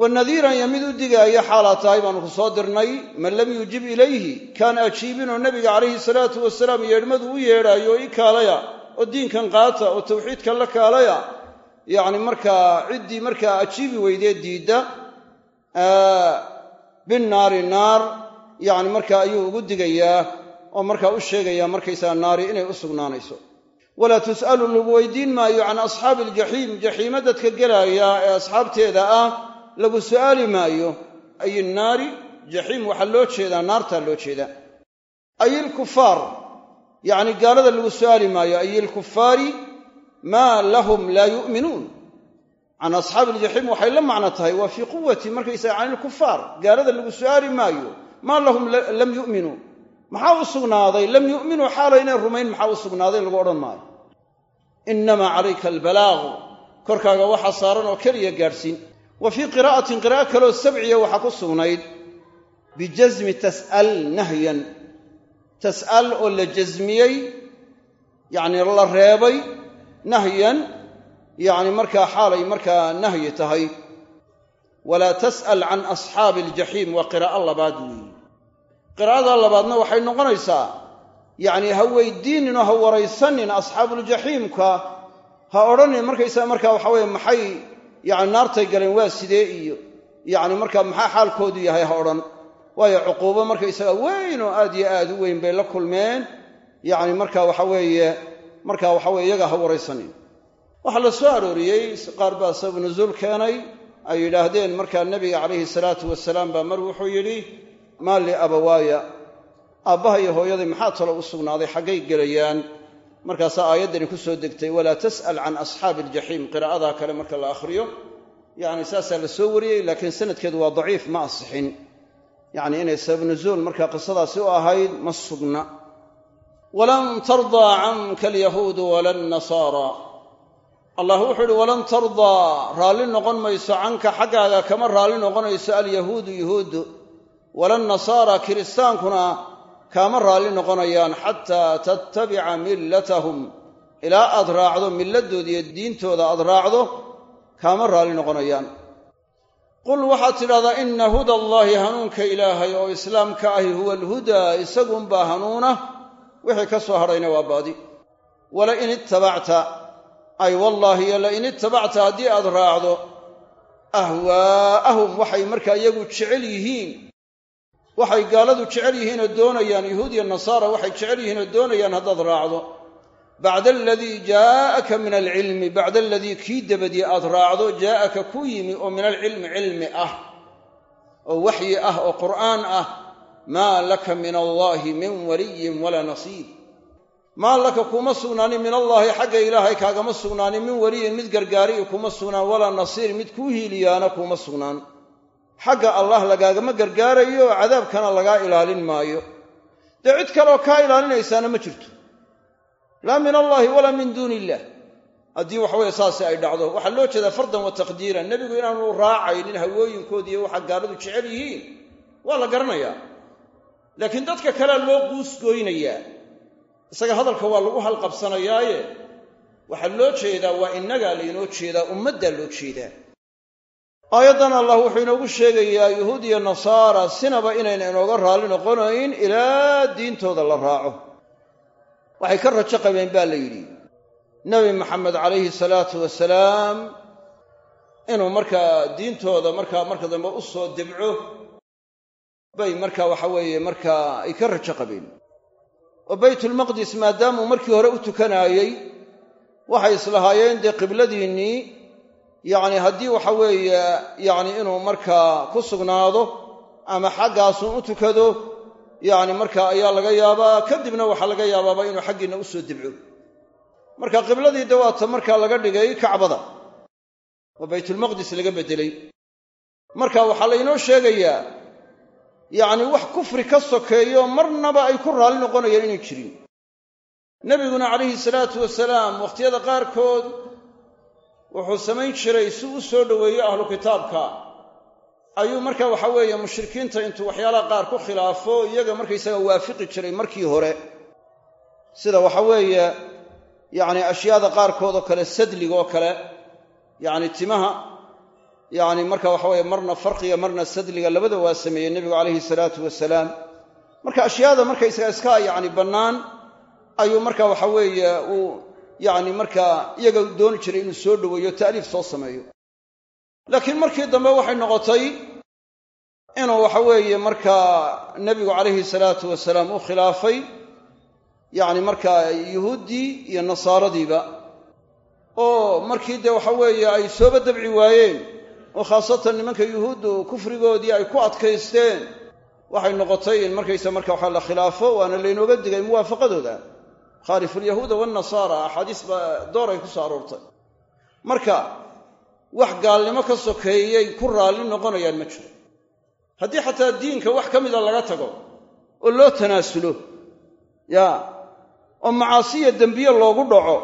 [SPEAKER 1] Wa nadiiran iyo mid u digaaya xaalaad tahay baanu ku soo dirnay man lam yujib ilayhi kaan ajiibinoo nebiga calayhi salaatu wasalaam yeedhmadu u yeedhaayo oo i kaalaya oo diinkan qaata oo tawxiidkan la kaalaya yacni markaa ciddii markaa ajiibi weydee diidda binnaari naar yacni markaa ayuu ugu digayaa oo markaa u sheegayaa markaysaa naari inay u sugnaanayso. Walaa tus'alu lagu weydiin maayo can asxaabi aljaxiim jaxiimo dadka gelaaya ee asxaabteeda ah lagu su'aali maayo ay innaari jaxiim waxaa loo jeedaa naartaa loo jeedaa. Ay ilkufaar yacni gaalada lagu su'aali maayo ay ilkufaari maa lahum laa yu'minuun can asxaabi aljaxiim waxay la macno tahay waa fii quwati markaysaga can ilkufaar gaalada lagu su'aali maayo maa lahum lam yu'minuu maxaa u sugnaaday lam yu'minuu xaalaynay rumayn maxaa u sugnaaday lagu odhan maayo. Innamaa calayka albalaaqu korkaaga waxaa saaran oo keliya gaadhsiin. Wa fii qiraa'atin qiraa'o kaloo sabciya waxaa ku sugnayd. Bijasmi tas'al nahyan tas'al oo la jasmiyey yacni la reebay nahyan yacni markaa xaalay markaa nahyi tahay walaa tas'al can asxaabi aljaxiim waa qiraa'o labaad weeye qiraa'ada labaadna waxay noqonaysaa yacni ha weydiininoo ha waraysanin asxaabuuljaxiimka ha odhanin markaysaga markaa waxa weye maxay yacni naartay galeen waa sidee iyo yacni markaa maxaa xaalkoodu yahay ha odhan. Waayo cuquubo markaysaga weyn oo aad iyo aad u weyn bay la kulmeen yacni marka waxa weeye marka waxa weye ha waraysanin waxaa la soo arooriyey qaar baa sabab nusuul keenay ay yidhaahdeen markaa nebiga calayhi salaatu wasalaam baa mar wuxuu yidhi maa li abawaaya aabbaha iyo hooyaday maxaa talo u sugnaaday xaggay gelayaan. Markaasaa aayaddani ku soo degtay walaa tas'al can asxaabi aljaxiim. Qiraa'adaa kale marka la akhriyo yacni saasaa la soo wariyey laakiin sanadkeedu waa daciif ma asixin yacni inay sabab nusuul markaa qisadaasi u ahayd ma sugna. Walan tardaa canka alyahuudu wala nasaara allah wuxuu uhi walan tardaa raalli noqon mayso canka xaggaaga kama raalli noqonayso alyahuudu yuhuuddu wala nasaara kiristaankuna kaama raalli noqonayaan xataa tattabica millatahum. Ilaa aad raacdo milladooda iyo diintooda aad raacdo kaama raalli noqonayaan. Qul waxaad tidhahdaa inna huda allaahi hanuunka ilaahay oo islaamka ahi huwa alhudaa isagunbaa hanuuna. Wixii ka soo hadhayna waa baadi. Wala in ittabacta ay wallaahi yo la in ittabacta haddii aad raacdo ahwaa'ahum waxay markaa iyagu jecel yihiin. Waxay gaaladu jecel yihiinoo doonayaan yuhuud iyo nasaara waxay jecel yihiinoo doonayaan haddaad raacdo. Bacda aladii jaa'aka min alcilmi bacda aladii kii dabadii aad raacdo jaa'aka ku yimi oo min alcilmi cilmi ah oo waxyi ah oo qur'aan ah maa laka min allaahi min waliyin walaa nasiir maa laka kuma sugnaanin min allaahi xagga ilaahay kaagama sugnaanin min weliyin mid gargaariyo kuma sugnaan walaa nasiir mid kuu hiiliyaana kuma sugnaan. Xagga allah lagaagama gargaarayo cadaabkana lagaa ilaalin maayo. Dee cid kaleoo kaa ilaalinaysaana ma jirto. Laa min allaahi walaa min duuni illah. Haddii waxaweye saasi ay dhacdo waxaa loo jeedaa fardan wa taqdiiran. Nebigu inaanu raacaynin hawooyinkoodi iyo waxa gaaladu jecel yihiin. Waa la garanayaa. Laakiin dadka kalea loo quusgoynayaa isaga hadalka waa lagu halqabsanayaaye. Waxaa loo jeedaa waa innagaa laynoo jeedaa ummaddaa loo jeedaa. Aayaddan allah wuxuu inoogu sheegayaa yuhuud iyo nasaara sinaba inayna inooga raalli noqonayn ilaa diintooda la raaco. Waxay ka rajo qabeen baa la yidhi nebi maxamed calayhi salaatu wasalaam inuu markaa diintooda markaa marka dambe u soo debco bay markaa waxa weeye markaa ay ka rajo qabeen oo baytulmaqdis maadaamuu markii hore u tukanaayey waxay islahaayeen dee qibladiinnii yacni haddii waxa weeye yacni inuu markaa ku sugnaado ama xaggaasun u tukado yacni markaa ayaa laga yaabaa kadibna waxaa laga yaabaaba inuu xaggiinna u soo debco marka qibladii dawaata markaa laga dhigay kacbada oo baytulmaqdis laga beddelay marka waxaa laynoo sheegayaa yacni wax kufri ka sokeeyo marnaba ay ku raalli noqonayaan inay jirin. Nebiguna calayhi salaatu wasalaam wakhtiyada qaarkood wuxuu samayn jiray si u soo dhoweeyo ahlu kitaabka. Ayuu marka waxa weeye mushrikiinta intuu waxyaalaha qaar ku khilaafo iyaga markaysaga waafiqi jiray markii hore. Sida waxa weeye yacni ashyaada qaarkood oo kale sadliga oo kale yacni timaha yacni marka waxa weeye marna farqiga marna sadliga labada waa sameeyey nebigu calayhi salaatu wasalaam. Marka ashyaada markaysaga iska yacni bannaan ayuu marka waxa weeye uu yacni markaa iyaga dooni jiray inuu soo dhoweeyo ta'liif soo sameeyo. Laakiin markii dambe waxay noqotay inuu waxa weeye markaa nebigu calayhi salaatu wasalaam u khilaafay yacni markaa yuhuuddii iyo nasaaradiiba oo markii dee waxa weeye ay sooba dabci waayeen oo khaasatan nimanka yuhuuddu kufrigoodii ay ku adkaysteen. Waxay noqotay in markaysa marka waxa la khilaafo waana laynooga digay muwaafaqadooda. Khaalifu alyahuuda waannasaara axaadiis baa door ay ku soo aroortay. Marka wax gaalnimo ka sokeeyay ku raalli noqonayaan ma jiro. Haddii xataa diinka wax ka mida laga tago oo loo tanaasulo ya oo macaasiya dembiye loogu dhaco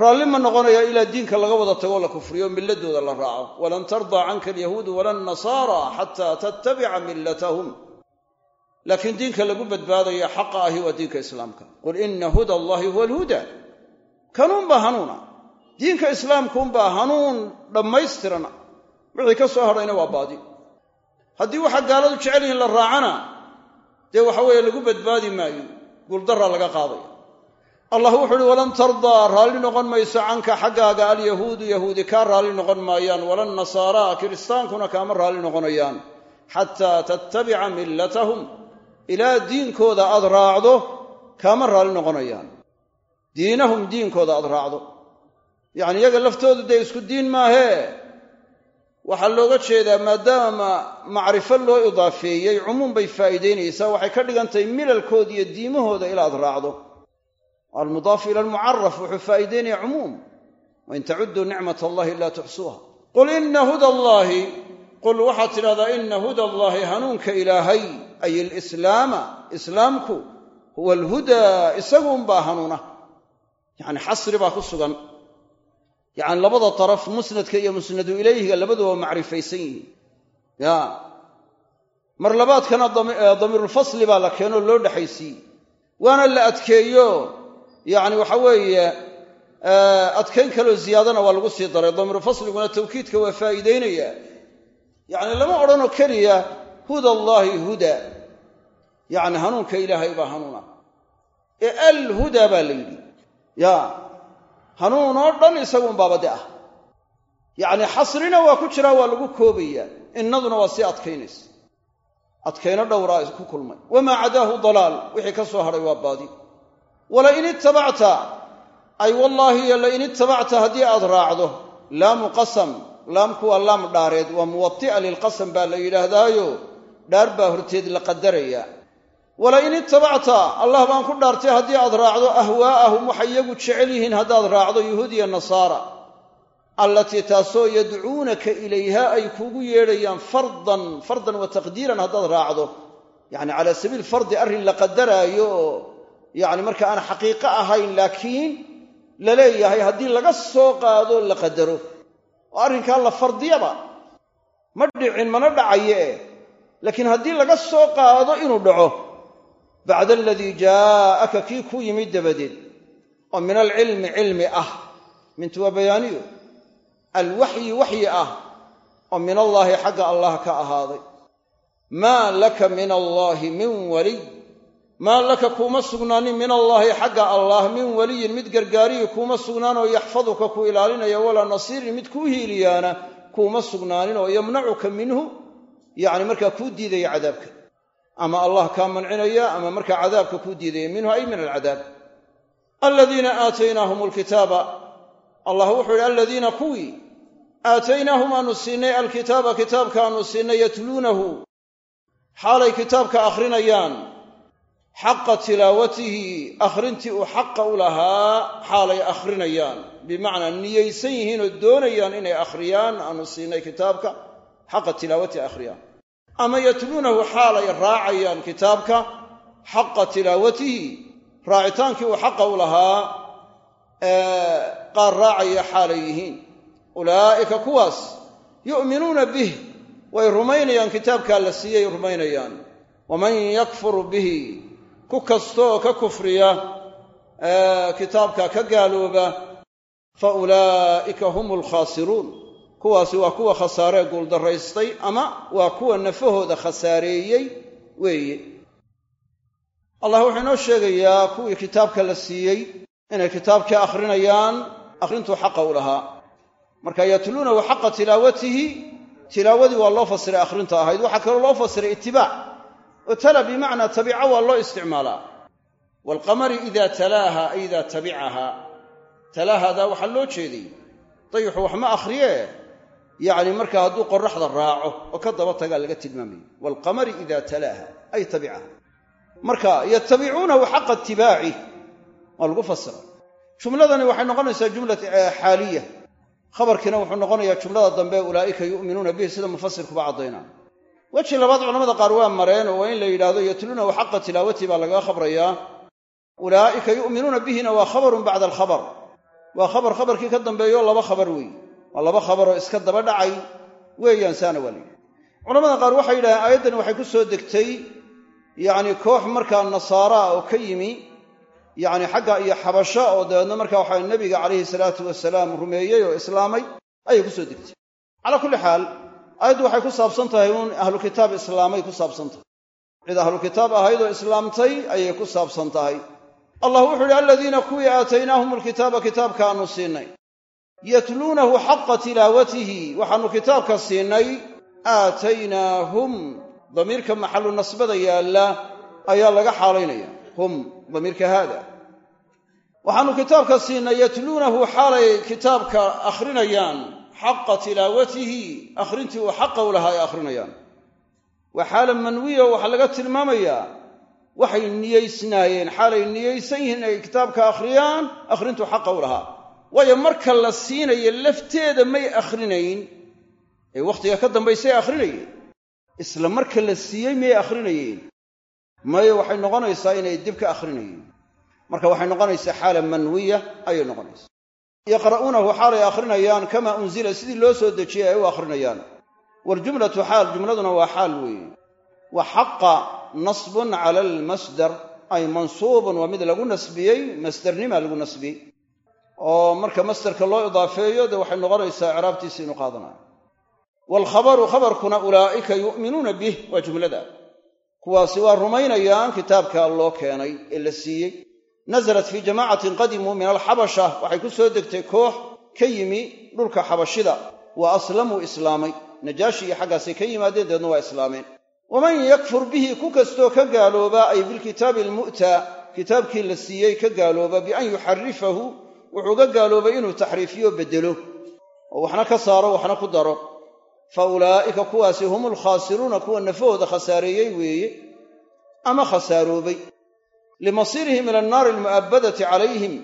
[SPEAKER 1] raalli ma noqonaya ilaa diinka laga wada tago la kufriyo milladooda la raaco. Walan tardaa canka alyahuudu wala annasaara xataa tattabica millatahum. Laakiin diinka lagu badbaadaya xaqa ahi waa diinka islaamka. Qul ina huda allahi huwa alhuda. Kanuunbaa hanuuna. Diinka islaamkuunbaa hanuun dhammaystirana. Wixii ka soo hadhayna waa baadi. Haddii waxaa gaaladu jecel yihiin la raacana dee waxa weeye lagu badbaadi maayo guuldarraa laga qaadaya allah wuxuu uhi walan tardaa raalli noqon mayso canka xaggaaga alyahuudu yahuudi kaa raalli noqon maayaan. Walan nasaara kiristaankuna kaama raalli noqonayaan. Xataa tattabica millatahum ilaa diinkooda aad raacdo kaama raalli noqonayaan. Diinahum diinkooda aad raacdo. Yacni iyaga laftoodu dee isku diin maahee waxaa looga jeedaa maadaama macrifo loo idaafeeyey cumuum bay faa'iidaynaysaa. Waxay ka dhigan tahay milalkooda iyo diimahooda ilaad raacdo almudaafu ila almucaraf wuxuu faa'iidaynaya cumuum wain tacudduu nicmat allahi laa tuxsuuha qul ina huda allaahi qul waxaad tidhahdaa ina huda allaahi hanuunka ilaahay ay alislaama islaamku huwa alhudaa isaguunbaa hanuuna yacni xasri baa ku sugan yacni labada daraf musnadka iyo musnadu ilayhiga labaduba macrifaysan yihiin ya mar labaadkana damiirulfasli baa la keenoo loo dhexaysiiyey waana la adkeeyo yacni waxa weeye adkayn kaloo ziyaadana waa lagu sii daray. Damiirulfasliguna tawkiidka waa faa'iideynaya yacni lama odhanoo keliya huda allaahi huda. Yacni hanuunka ilaahay baa hanuuna. Ee alhudaa baa la yidhi. Ya hanuun oo dhan isaguunbaaba de ah. Yacni xasrina waa ku jiraa waa lagu koobayaa. Innaduna waa sii adkaynaysa. Adkayno dhowraa ku kulmay. Wamaa cadaahu dalaal. Wixii ka soo hadhay waa baadi wala in ittabacta ay wallaahi iyo lain ittabacta haddii aad raacdo laamu qasam laamku waa laam dhaareed waa muwati'a lilqasam baa la yidhaahdaayo dhaar baa horteed la qadaraya. Walain ittabacta allah baan ku dhaartay haddii aad raacdo ahwaa'ahum waxay iyagu jecel yihiin haddaad raacdo yuhuud iyo nasaara allatii taasoo yadcuunaka ilayha ay kuugu yeedhayaan fardan fardan wa taqdiiran haddaad raacdo. Yacni calaa sabiil fardi arrin la qadaraayo oo yacni marka aan xaqiiqo ahayn laakiin la leeyahay haddii laga soo qaado la qadaro. Oo arrinkaa la fardiyaba. Ma dhicin mana dhacaye. Eh laakiin haddii laga soo qaado inuu dhaco. Bacda aladii jaa'aka kii ku yimid dabadeed oo min alcilmi cilmi ah. Mintu waa bayaaniyo. Alwaxyi waxyi ah. Oo min allaahi xagga allah ka ahaaday. Maa laka min allaahi min waliy maa laka kuuma sugnaanin min allaahi xagga allah min waliyin mid gargaariyi kuuma sugnaan oo yaxfaduka ku ilaalinaya walaa nasiirin mid kuu hiiliyaana kuuma sugnaanin oo yamnacuka minhu yacni markaa kuu diidaya cadaabka. Ama allah kaa mancinaya ama markaa cadaabka kuu diidaya minhu ay min alcadaab. Aladiina aataynaahum alkitaaba allah wuxuu yidhi aladiina kuwii aataynaahum aanu siinay alkitaaba kitaabka aanu siinay yatluunahu xaalay kitaabka akhrinayaan xaqa tilaawatihi akhrintii uu xaqa u lahaa xaalay akhrinayaan. Bimacnaa niyaysan yihiin oo doonayaan inay akhriyaan aanu siinay kitaabka xaqa tilaawatihi akhriyaan. Ama yatluunahu xaalay raacayaan kitaabka xaqa tilaawatihi raacitaankii uu xaqa u lahaa qaar raacaya xaalay yihiin. Ulaa'ika kuwaas yu'minuuna bih way rumaynayaan kitaabkaa la siiyey rumaynayaan. Waman yakfur bihi ku kastooo ka kufriya kitaabka ka gaalooba fa ulaa'ika hum alkhaasiruun kuwaasi waa kuwa khasaaree guuldarraystay ama waa kuwa nafahooda khasaareeyey weeye. Allah wuxuu inoo sheegayaa kuwii kitaabka la siiyey inay kitaabkii akhrinayaan akhrintuu xaqa u lahaa. Marka yatluunahu xaqa tilaawatihi tilaawadii waa loo fasiray akhrinta ahayd waxaa kaloo loo fasiray itibaac oo tala bimacnaa tabica waa loo isticmaalaa. Waalqamari ida talaaha ay idaa tabicaha talaahadaa waxaa loo jeeday dayixu wax ma akhriyee? Yacni markaa hadduu qoraxda raaco oo ka daba tagaa laga tilmaamaya waalqamari ida talaaha ay tabicaha marka yatabicuunahu xaqa itibaaci waa lagu fasira jumladani waxay noqonaysaa jumla xaaliya. Khabarkiina wuxuu noqonayaa jumlada dambe ulaa'ika yu'minuuna bihi sida mufasirkuba caddaynaa weji labaad culamada qaar waa mareen oo waa in la yidhahdo yatluunahu xaqa tilaawatihi baa lagaga khabrayaa ulaa'ika yu'minuuna bihina waa khabarun bacda alkhabar. Waa khabar khabarkii ka dambeeyo laba khabar weeye waa laba khabaroo iska daba dhacay. Weeyaan saana waa layidhi culamada qaar waxay yidhahdeen aayaddani waxay ku soo degtay yacni koox markaa nasaara oo ka yimi yacni xagga iyo xabasho oo dabeedna markaa waxaa nebiga calayhi salaatu wasalaam rumeeyey oo islaamay ayay ku soo degtay. Calaa kulli xaal aayaddu waxay ku saabsan tahay uun ahlu kitaab islaamay ku saabsan tahay. Cid ahlu kitaab ahayd oo islaamtay ayay ku saabsan tahay. Allah wuxuu yidhi aladiina kuwii aataynaahum alkitaaba kitaabka aanu siinay yatluunahu xaqa tilaawatihi waxaannu kitaabka siinay aataynaahum damiirka maxallu nasbada yaalla ayaa laga xaalaynaya. Hum damiirka haada. Waxaannu kitaabka siinay yatluunahu xaalay kitaabka akhrinayaan xaqa tilaawatihi akhrintii uu xaqa u lahaa ay akhrinayaan. Waa xaala manwiya waxaa laga tilmaamayaa waxay niyeysnaayeen xaalay niyeysan yihiin inay kitaabka akhriyaan akhrintuu xaqa u lahaa. Waayo marka la siinayo lafteeda may akhrinayn ee wakhtiga ka dambaysay akhrinayeen isla marka la siiyey miyay akhrinayeen. Maye waxay noqonaysaa inay dib ka akhrinayeen. Marka waxay noqonaysaa xaala manwiya ayay noqonaysaa yaqra'uunahu xaalay akhrinayaan kamaa unzila sidii loo soo dejiyey ay u akhrinayaan. Waljumlatu xaal jumladuna waa xaal weeye. Wa xaqa nasbun cala almasdar ay mansuubun waa mid lagu nasbiyey masdarnima lagu nasbiyey. Oo marka masdarka loo idaafeeyo dee waxay noqonaysaa icraabtiisa inuu qaadanayo. Waalkhabaru khabarkuna ulaa'ika yu'minuuna bih waa jumlada. Kuwaasi waa rumaynayaan kitaabka loo keenay ee la siiyey nasalat fii jamaacatin qadimuu min alxabasha. Waxay ku soo degtay koox ka yimi dhulka xabashida. Wa aslamuu islaamay. Najaashi iyo xaggaasay ka yimaadeen deedna waa islaameen. Waman yakfur bihi ku kastoo ka gaalooba ay bilkitaabi almu'ta kitaabkii la siiyey ka gaalooba bian yuxarifahu wuxuu ga gaaloobay inuu taxriifiyo beddelo. Oo waxna ka saaro waxna ku daro. Fa ulaa'ika kuwaasi hum alkhaasiruuna kuwa nafahooda khasaareeyey weeye ama khasaaroobay limasiirihim ila annaari almu'abbadati calayhim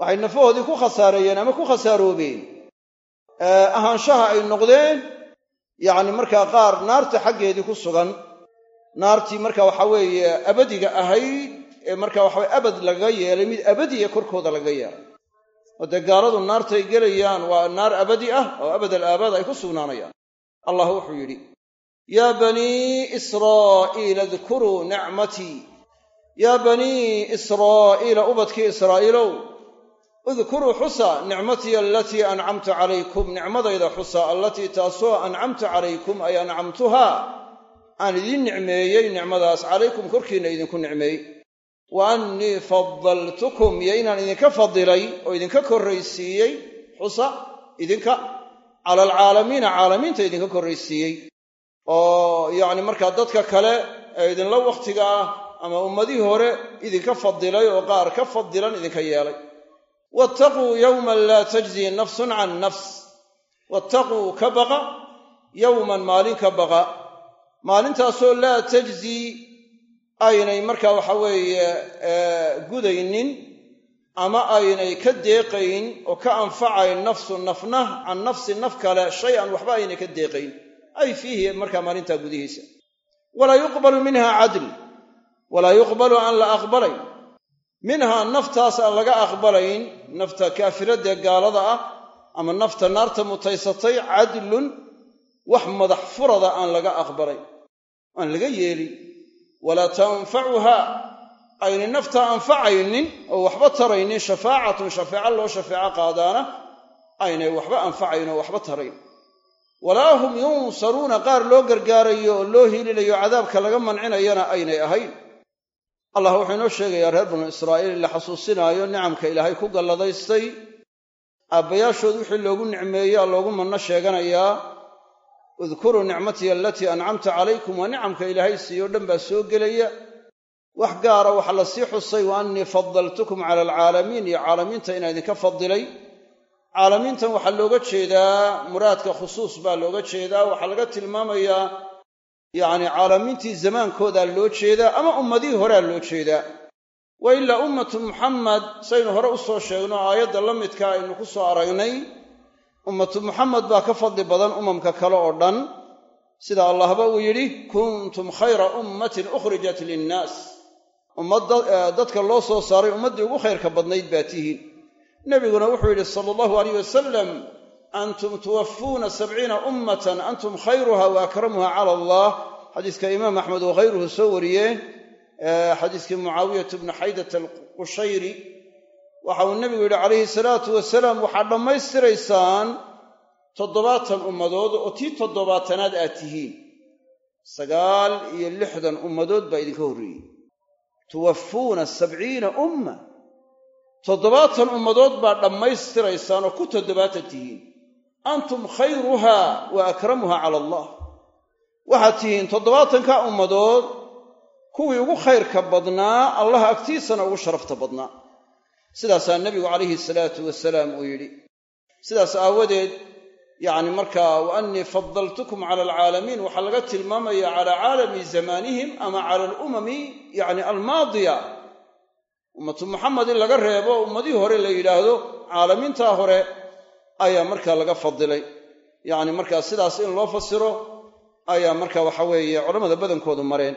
[SPEAKER 1] waxay nafahoodii ku khasaareeyeen ama ku khasaaroobeen ahaanshaha ay noqdeen yacni markaa qaar naarta xaggeedii ku sugan naartii marka waxa weeye abadiga ahayd ee marka waxaweye abad lagaga yeelay mid abadiya korkooda lagaga yeelay oo dee gaaladu naartay gelayaan waa naar abadi ah oo abad alaabaad ay ku sugnaanayaan allah wuxuu yidhi yaa banii israa'iila adkuruu nicmatii yaa banii israa'iila ubadkii israa'iilow udkuruu xusa nicmatii alatii ancamtu calaykum nicmadayda xusa allatii taasoo ancamtu calaykum ay ancamtuhaa aan idiin nicmeeyey nicmadaas calaykum korkiinna idinku nicmeey wa annii faddaltukum iyo inaan idinka fadilay oo idinka korraysiiyey xusa idinka cala alcaalamiina caalamiinta idinka korraysiiyey. Oo yacni markaa dadka kale ee idinla wakhtiga ah ama ummadihii hore idinka fadilay oo qaar ka fadilan idinka yeelay. Wattaquu yowman laa tajzii nafsun can nafs. Wattaquu ka baqa yowman maalin ka baqa. Maalintaasoo laa tajzii aynay markaa waxa weeye gudaynin ama aynay ka deeqayn oo ka anfacayn nafsu nafna can nafsi naf kale shay an waxba aynay ka deeqayn. Ay fiihi markaa maalintaa gudihiisa. Walaa yuqbalu minha cadl walaa yuqbalu aan la aqbalayn minhaa naftaas aan laga aqbalayn nafta kaafiradee gaalada ah ama nafta naarta mutaysatay cadlun wax madax furada aan laga aqbalayn aan laga yeelin walaa tanfacuha aynay naftaa anfacaynin oo waxba taraynin shafaacatun shafeeco loo shafeeco qaadaana aynay waxba anfacayn oo waxba tarayn. Walaa hum yunsaruuna qaar loo gargaarayo oo loo hiilinayo cadaabka laga mancinayana aynay ahayn allah wuxuu inoo sheegayaa reer banu israa'iil la xasuusinaayo nicamka ilaahay ku galladaystay. Aabbayaashood wixii loogu nicmeeyaa loogu manno sheeganayaa udkuruu nicmatii alatii ancamta calaykum waa nicamka ilaahay siiyo dhan baa soo gelaya. Wax gaara waxaa la sii xusay wa annii fadaltukum cala alcaalamiin iyo caalamiinta inaa idinka fadilay caalamiintan waxaa looga jeedaa muraadka khusuus baa looga jeedaa waxaa laga tilmaamayaa yacni caalamiintii zamaankoodaa loo jeedaa ama ummadihii horea loo jeedaa. Wa ilaa ummatu muxamed saynu hore u soo sheegno aayadda la midka aynu ku soo aragnay ummatu muxamed baa ka fadli badan umamka kale oo dhan. Sida allahba uu yidhi kuntum khayra ummatin ukhrijat linnaas. Ummad dadka loo soo saaray ummaddii ugu khayrka badnayd baa tihiin. Nebiguna wuxuu yidhi sala allahu alayh wasalam antum tuwafuuna sabciina ummatan antum khayruha wa akramuha cala allah xadiiska imaam axmed wa khayruhu soo wariyeen xadiiskii mucaawiyatu bni xaydat alqushayri waxa uu nebigu yidhi calayhi salaatu wasalaam waxaad dhammaystiraysaan toddobaatan ummadood oo tii toddobaatanaad aad tihiin sagaal iyo lixdan ummadood baa idinka horreeyey tuwafuuna sabciina umma toddobaatan ummadood baa dhammaystiraysaan oo ku toddobaatan tihiin antum khayruha wa akramuha cala allah. Waxaad tihiin toddobaatanka ummadood kuwii ugu khayrka badnaa allah agtiisana ugu sharafta badnaa. Sidaasaa nebigu calayhi salaatu wasalaam uu yidhi. Sidaas aawadeed yacni markaa wa annii fadaltukum cala alcaalamiin waxaa laga tilmaamaya calaa caalami zamaanihim ama cala alumami yacni almaadiya. Ummatu muxamed in laga reebo ummadihii hore la yidhaahdo caalamiintaa hore ayaa markaa laga fadilay. Yacni markaa sidaas in loo fasiro ayaa marka waxa weeye culammada badankoodu mareen.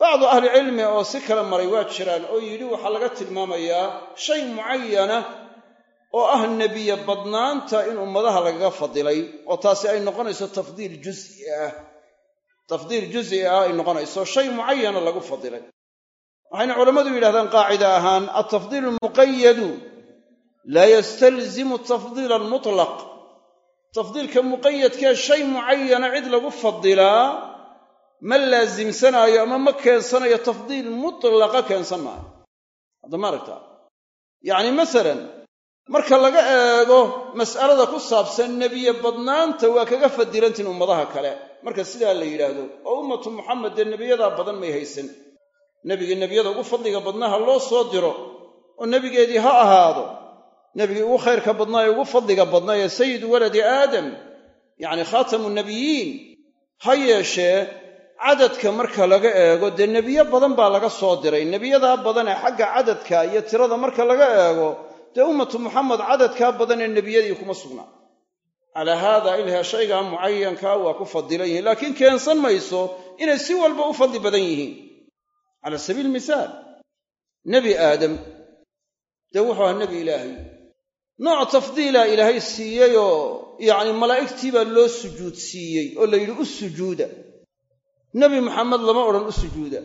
[SPEAKER 1] Bacdu ahlicilmi oo si kale maray waa jiraan oo yidhi waxaa laga tilmaamayaa shay mucayana oo ah nebiye badnaanta in ummadaha lagaga fadilay oo taasi ay noqonayso tafdiil juzi ah. Tafdiil juzi ah ay noqonayso shay mucayana lagu fadilay. Waxayna culammadu yidhahdaan qaacida ahaan altafdiil almuqayadu laa yastalzimu tafdiila almutlaq tafdiilka muqayadkee shay mucayana cid lagu fadilaa ma laasimsanaayo ama ma keensanayo tafdiil mutlaqa keensan maayo. Hadda ma aragtaa yacni masalan marka laga eego mas'alada ku saabsan nebiye badnaanta waa kaga fadilantiin ummadaha kale. Marka sidaa la yidhaahdo oo ummatu muxamed dee nebiyadaa badan may haysan. Nebigii nebiyada ugu fadliga badnaa ha loo soo diro oo nebigeedii ha ahaado nebigii ugu khayrka badnaa ee ugu fadliga badnaa ee sayidu waladi aadam yacni khaatamu nabiyiin ha yeeshee cadadka marka laga eego dee nebiyo badan baa laga soo diray. Nebiyadaa badan ee xagga cadadka iyo tirada marka laga eego dee ummatu muxamed cadadkaa badan ee nebiyadii kuma sugnaa calaa haada ilha shaygaa mucayankaa waa ku fadilan yihiin laakiin keensan mayso inay si walba u fadli badan yihiin. Cala sabiili misaal nebi aadam dee wuxuu ahaa nebi ilaahay nooc tafdiilaa ilaahay siiyeyoo yacni malaa'igtii baa loo sujuud siiyey oo la yidhi u sujuuda. Nebi maxamed lama odhan u sujuuda.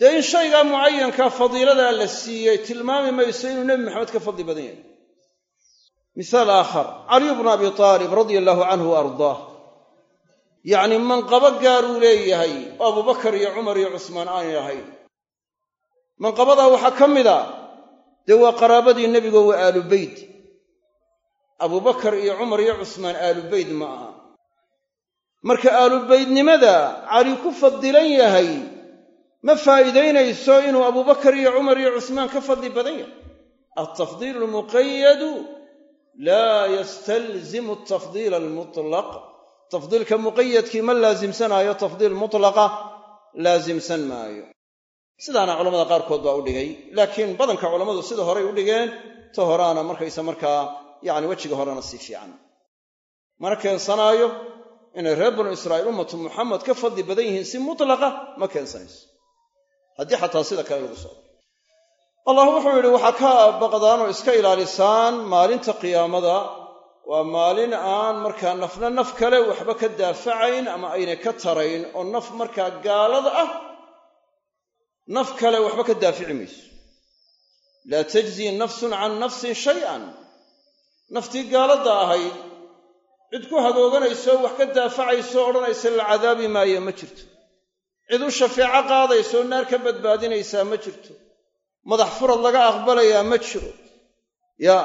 [SPEAKER 1] Dee in shaygaa mucayankaa fadiiladaa la siiyey tilmaami mayso inuu nebi maxamed ka fadli badan yahay. Mihaal aakhar caliyu bnu abi aalib radia allaahu canhu wa ardaah. Yacni manqabo gaaruu leeyahay oo abubakar iyo cumar iyo cusmaan aanay ahayn manqabadaa waxaa ka mid a dee waa qaraabadii nebigo waa aalu beyt abubakar iyo cumar iyo cusmaan aalu beyt ma aha. Marka aalubeydnimada cali ku fadilan yahay ma faa'iidaynayso inuu abubakar iyo cumar iyo cusmaan ka fadli badan yahay. Altafdiilu almuqayadu laa yastalzimu atafdiila almutlaq. Tafdiilka muqayadkii ma laasimsanaayo tafdiil mutlaqa laasimsan maayo sidaana culamada qaarkood baa u dhigay. Laakiin badanka culammadu sida horay u dhigeen ta horaana markaysa markaa yacni wejiga horena sii fiican. Mana keensanaayo? Inay reer banu israa'iil ummatu muxamed ka fadli badan yihiin si mutlaqa ma keensanayso. Haddii xataa sida kale lagu socdo allah wuxuu yidhi waxaa ka baqdaan oo iska ilaalisaan maalinta qiyaamada. Waa maalin aan markaa nafna naf kale waxba ka daafacayn ama aynay ka tarayn oo naf markaa gaalada ah naf kale waxba ka daafici mayso. Laa tajzii nafsun can nafsin shay-an. Naftii gaaladda ahayd cid ku hagooganayso wax ka daafacayso odhanaysa la cadaabi maayo ma jirto. Cid u shafeeco qaadayso naar ka badbaadinaysaa ma jirto. Madax furad laga aqbalayaa ma jiro. Yaa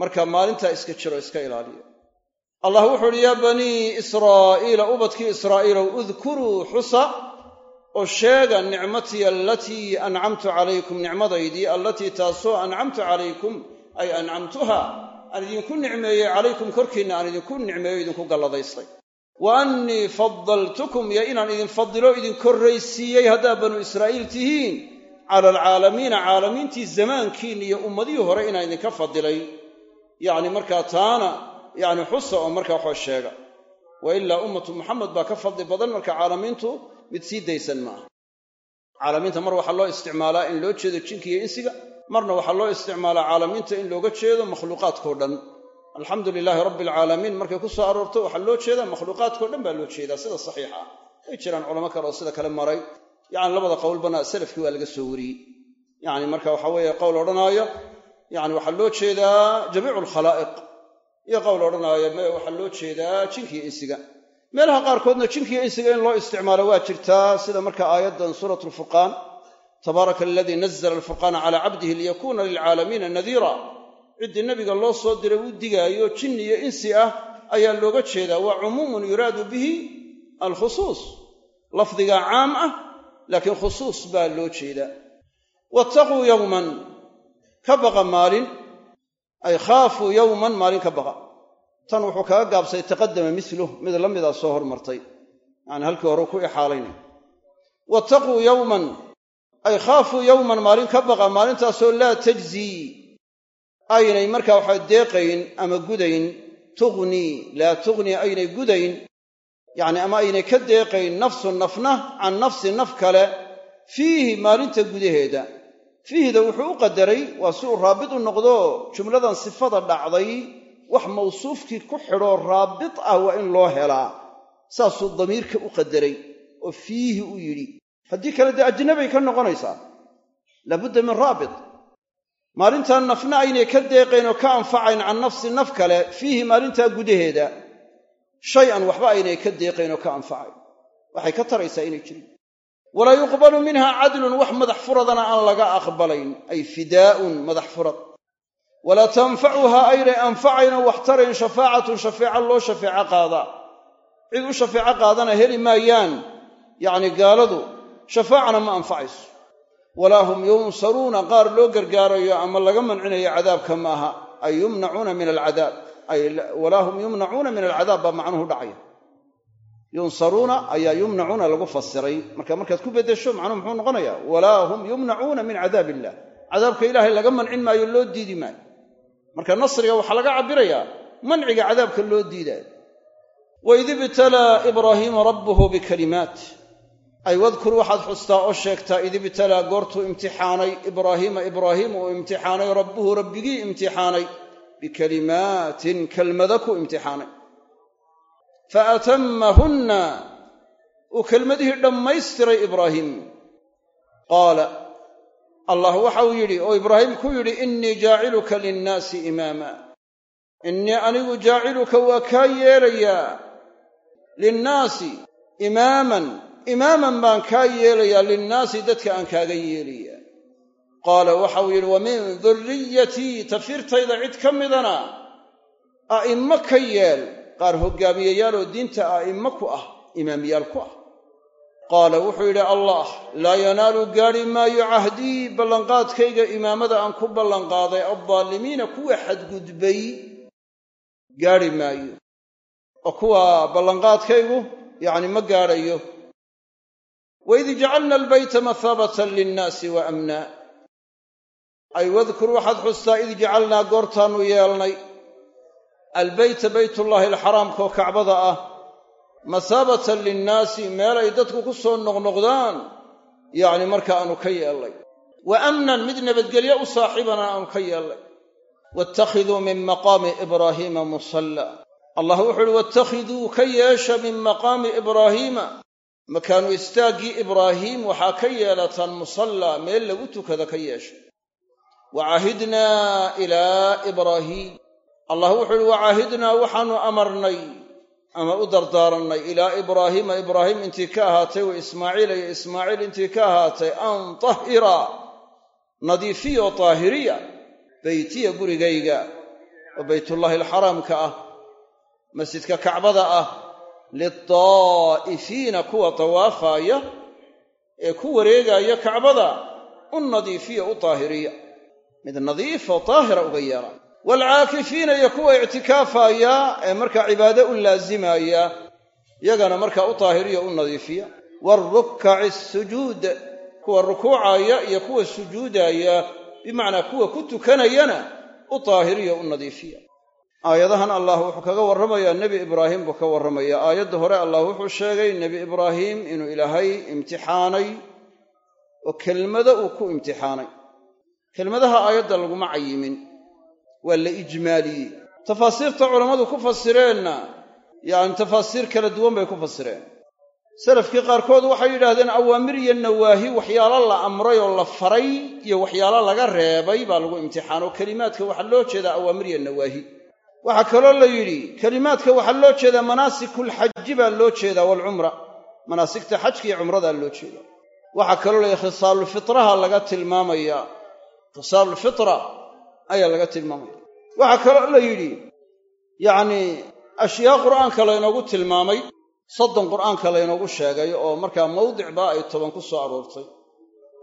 [SPEAKER 1] marka maalintaa iska jiro iska ilaaliya allah wuxuu uhi yaa banii israa'iila ubadkii israa'iilow udkuruu xusa oo sheega nicmatii alatii ancamtu calaykum nicmadaydii allatii taasoo ancamtu calaykum ay ancamtuha aan idinku nicmeeyey calaykum korkiinna aan idinku nicmeeyo idinku galladaystay. Wa annii faddaltukum iyo inaan idin fadilo idin korraysiiyey haddaa banu israa'iil tihiin cala alcaalamiina caalamiintii zamaankiinna iyo ummadihii hore inaan idinka fadilay yacni markaa taana yacni xusa oo markaa waxaa sheega. Wa ilaa ummatu muxamed baa ka fadli badan marka caalamiintu mid sii daysan ma aha. Caalamiinta mar waxaa loo isticmaalaa in loo jeedo jinka iyo insiga marna waxaa loo isticmaalaa caalamiinta in looga jeedo makhluuqaadkao dhan. Alxamdu lilaahi rabbi alcaalamiin markay ku soo aroorto waxaa loo jeedaa makhluuqaadkao dhan baa loo jeedaa sida saxiixa. Ah way jiraan culamo kale oo sida kale maray. Yacni labada qowlbana salafkii waa laga soo wariyey. Yacni marka waxa weeye qowl odhanaayo yacni waxaa loo jeedaa jamiicu alkhalaa'iq iyo qowl odhanaayo me waxaa loo jeedaa jinkiiyo insiga meelaha qaarkoodna jinkiiyo insiga in loo isticmaalo waa jirtaa sida marka aayaddan suuratu lfurqaan tabaaraka aladii nazla alfurqaana calaa cabdihi liyakuuna lilcaalamiina nadiira. Ciddii nebiga loo soo diray u digaayo jinni iyo insi ah ayaa looga jeedaa waa cumuumun yuraadu bihi alkhusuus. Lafdigaa caam ah laakiin khusuus baa loo jeedaa. Wattaquu yowman ka baqa maalin. Ay khaafuu yowman maalin ka baqa tan wuxuu kaga gaabsay taqadama miluh mid la midaa soo hormartay yacni halkii hore ku ixaalaynay wattaquu yowman ay khaafuu yowman maalin ka baqa maalintaasoo laa tajzii aynay markaa waxaa deeqayn ama gudayn tughnii laa tughnii aynay gudayn yacni ama aynay ka deeqayn nafsun nafna can nafsi naf kale fiihi maalinta gudaheeda. Fiihida wuxuu u qadaray waa si uu raabit u noqdo jumladan sifada dhacday wax mawsuufkii ku xidhoo raabit ah waa in loo helaa. Saasuu damiirka u qadaray oo fiihi u yidhi haddii kale dee ajnabay ka noqonaysaa. Laabudda min raabit. Maalintaa nafna aynay ka deeqayn oo ka anfacayn can nafsi naf kale fiihi maalintaa gudaheeda. Shay-an waxba aynay ka deeqayn oo ka anfacayn. Waxay ka taraysaa inay jirin. Walaa yuqbalu minha cadlun wax madax furadana aan laga aqbalayn ay fidaa'un madax furad walaa tanfacuhaa aynay anfacaynoo wax tarayn shafaacatun shafeeco loo shafeeco qaadaa cid u shafeeco qaadana heli maayaan. Yacni gaaladu shafaacana ma anfacayso. Walaa hum yunsaruuna qaar loo gargaarayo ama laga mancinayo cadaabka maaha. Ay yumnacuuna min alcadaab. Walaa hum yumnacuuna min alcadaab baa macnuhu dhacaya. Yunsaruuna ayaa yumnacuuna lagu fasiray. Marka markaad ku beddesho macnuhu muxuu noqonayaa walaa hum yumnacuuna min cadaab illah cadaabka ilaahay laga mancin maayo loo diidi maayo marka nasriga waxaa laga cabbirayaa manciga cadaabka loo diidaayo waid ibtalaa ibraahiima rabbuhu bikalimaat. Ay wadkur waxaad xustaa oo sheegtaa id ibtalaa goortuu imtixaanay ibraahiima ibraahiim uu imtixaanay rabbuhu rabbigii imtixaanay bikalimaatin kelmada ku imtixaanay. Fa atammahunna uu kelmadihii dhammaystiray ibraahiim qaala allah waxauu yidhi oo ibraahim ku yidhi innii jaaciluka linnaasi imaama. Innii anigu jaaciluka waa kaa yeelayaa. Linnaasi imaaman imaaman baan kaa yeelayaa. Linnaasi dadka aan kaaga yeelayaa. Qaala waxauu yidhi wa min durriyatii tafiirtayda cid ka midana a'immo ka yeel. Qaar hoggaamiyayaaloo diinta a'immo ku ah imaamiyaal ku ah qaala wuxuu yidhi allah laa yanaalu gaadhi maayo cahdii ballanqaadkayga imaamada aan ku ballanqaaday addaalimiina kuwa xadgudbay gaadhi maayo. Oo kuwa ballanqaadkaygu yacni ma gaadhayo waid jacalna albayta mathaabatan linnaasi wa amnaa ay wadkur waxaad xustaa id jacalnaa goortaannu yeelnay. Albeyta baytullaahi alxaraamka oo kacbada ah mathaabatan linnaasi meel ay dadku ku soo noqnoqdaan yacni marka aanu ka yeelnay wa amnan mid nabadgelyo u saaxiibana aanu ka yeelnay waittakhiduu min maqaami ibraahiima musalla. Allah wuxuu uhi waittakhiduu ka yeesha min maqaami ibraahiima makaanu istaaggii ibraahiim waxaa ka yeelataan musallaa meel lagu tukada ka yeesha. Wa caahidnaa ilaa ibraahiim allah wuxuu uhi wacaahidnaa waxaanu amarnay ama u dardaarannay ilaa ibraahiima ibraahim intii ka ahaatay wa ismaaciila iyo ismaaciil intii ka ahaatay an tahira nadiifiya oo taahiriya beytiya gurigayga oo baytullaahi alxaraamka ah masjidka kacbada ah litaa'ifiina kuwa tawaafaaya ee ku wareegaya kacbada u nadiifiya u taahiriya. Mid nadiifoo taahira uga yeela waalcaakifiina iyo kuwa ictikaafaya ee markaa cibaado u laazimaya yagana markaa u taahiriya u nadiifiya. Waalrukkaci sujuud kuwa rukuucaya iyo kuwa sujuudaya bimacnaa kuwa ku tukanayana u taahiriya u nadiifiya. Aayadahan allah wuxuu kaga warramayaa nebi ibraahim buu ka warramaya. Aayadda hore allah wuxuu sheegay nebi ibraahim inuu ilaahay imtixaanay oo kelmado uu ku imtixaanay. Kelmadaha aayadda laguma cayimin waa la ijmaaliyey. Tafaasiirta culammadu ku fasireenna yacni tafaasiir kala duwan bay ku fasireen. Salafkii qaarkood waxay yidhaahdeen awaamir iyo nawaahi waxyaalo la amray oo la faray iyo waxyaalo laga reebay baa lagu imtixaano kelimaadka waxaa loo jeedaa awaamir iyo nawaahi. Waxaa kaloo la yidhi kelimaadka waxaa loo jeedaa manaasikulxaji baa loo jeedaa waalcumra manaasigta xajka iyo cumradaa loo jeedaa. Waxaa kaloo layihi khisaalulfitraha laga tilmaamayaa. Khisaalulfitra ayaa laga tilmaamaya waxaa kaloo la yidhi yacnii ashyaa qur'aanka laynoogu tilmaamay soddon qur'aanka laynoogu sheegay oo markaa mawdicba ay toban ku soo aroortay.